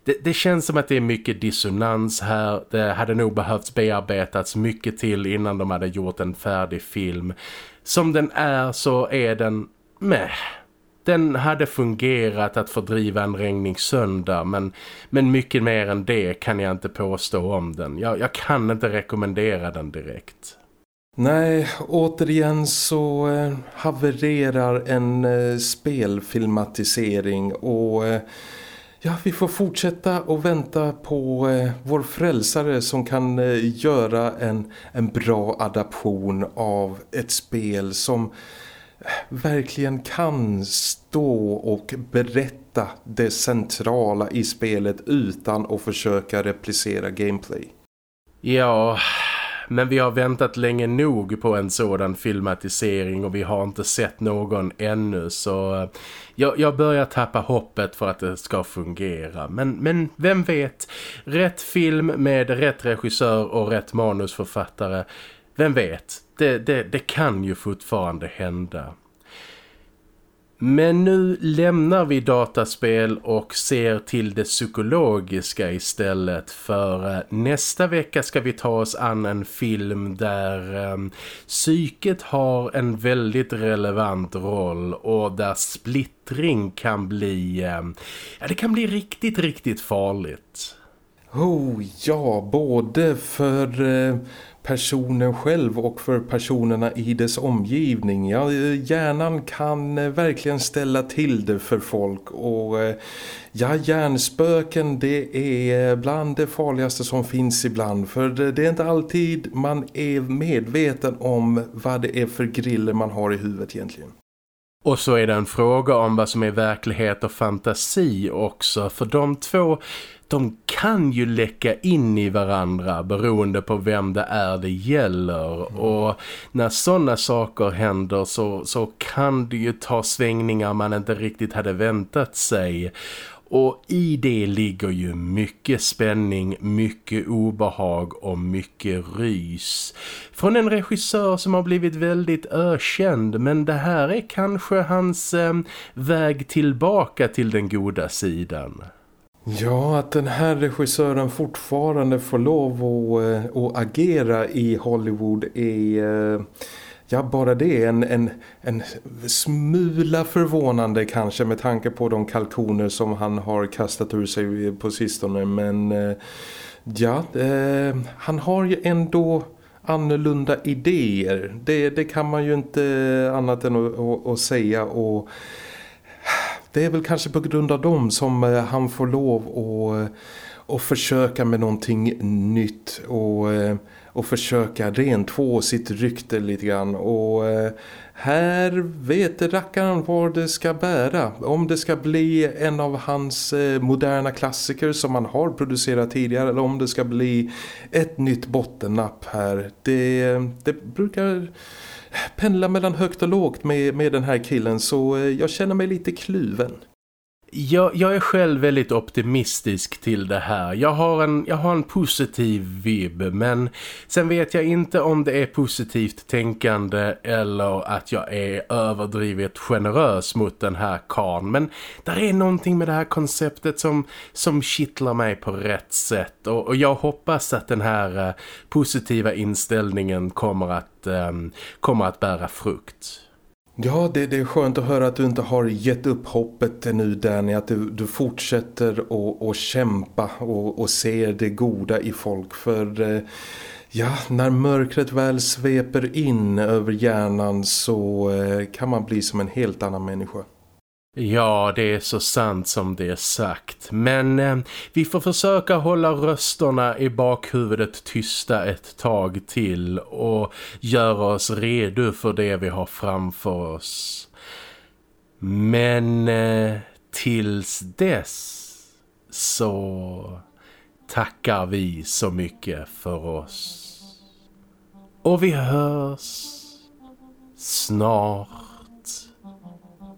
det, det, känns som att det är mycket dissonans här. Det hade nog behövts bearbetats mycket till innan de hade gjort en färdig film. Som den är så är den med. Den hade fungerat att fördriva en regning söndag men, men mycket mer än det kan jag inte påstå om den. Jag, jag kan inte rekommendera den direkt. Nej, återigen så eh, havererar en eh, spelfilmatisering och... Eh, Ja, vi får fortsätta och vänta på eh, vår frälsare som kan eh, göra en, en bra adaption av ett spel som eh, verkligen kan stå och berätta det centrala i spelet utan att försöka replicera gameplay. Ja, men vi har väntat länge nog på en sådan filmatisering och vi har inte sett någon ännu så eh, jag, jag börjar tappa hoppet för att det ska fungera. Men, men vem vet, rätt film med rätt regissör och rätt manusförfattare, vem vet, det, det, det kan ju fortfarande hända. Men nu lämnar vi dataspel och ser till det psykologiska istället för eh, nästa vecka ska vi ta oss an en film där um, psyket har en väldigt relevant roll och där splittring kan bli, um, ja det kan bli riktigt, riktigt farligt. Oh ja, både för... Uh personen själv och för personerna i dess omgivning. Ja, hjärnan kan eh, verkligen ställa till det för folk och eh, ja, hjärnspöken det är eh, bland det farligaste som finns ibland för det är inte alltid man är medveten om vad det är för griller man har i huvudet egentligen. Och så är det en fråga om vad som är verklighet och fantasi också. För de två de kan ju läcka in i varandra beroende på vem det är det gäller. Mm. Och när sådana saker händer så, så kan det ju ta svängningar man inte riktigt hade väntat sig. Och i det ligger ju mycket spänning, mycket obehag och mycket rys. Från en regissör som har blivit väldigt ökänd men det här är kanske hans eh, väg tillbaka till den goda sidan. Ja, att den här regissören fortfarande får lov att, eh, att agera i Hollywood är... Eh, ja, bara det en, en, en smula förvånande kanske med tanke på de kalkoner som han har kastat ur sig på sistone. Men eh, ja, han har ju ändå annorlunda idéer. Det, det kan man ju inte annat än att, att, att säga och det är väl kanske på grund av dem som eh, han får lov att, eh, och försöka med någonting nytt och, eh, och försöka rentvå sitt rykte lite grann och här vet rackaren var det ska bära. Om det ska bli en av hans moderna klassiker som han har producerat tidigare eller om det ska bli ett nytt bottennapp här. Det, det brukar pendla mellan högt och lågt med, med den här killen så eh, jag känner mig lite kluven. Jag, jag, är själv väldigt optimistisk till det här. Jag har, en, jag har en positiv vibb men sen vet jag inte om det är positivt tänkande eller att jag är överdrivet generös mot den här kan. Men där är någonting med det här konceptet som, som kittlar mig på rätt sätt och, och jag hoppas att den här uh, positiva inställningen kommer att, um, kommer att bära frukt. Ja, det, det, är skönt att höra att du inte har gett upp hoppet ännu, Danny. Att du, du fortsätter att kämpa och, och ser det goda i folk. För eh, ja, när mörkret väl sveper in över hjärnan så eh, kan man bli som en helt annan människa. Ja, det är så sant som det är sagt. Men eh, vi får försöka hålla rösterna i bakhuvudet tysta ett tag till och göra oss redo för det vi har framför oss. Men eh, tills dess så tackar vi så mycket för oss. Och vi hörs snart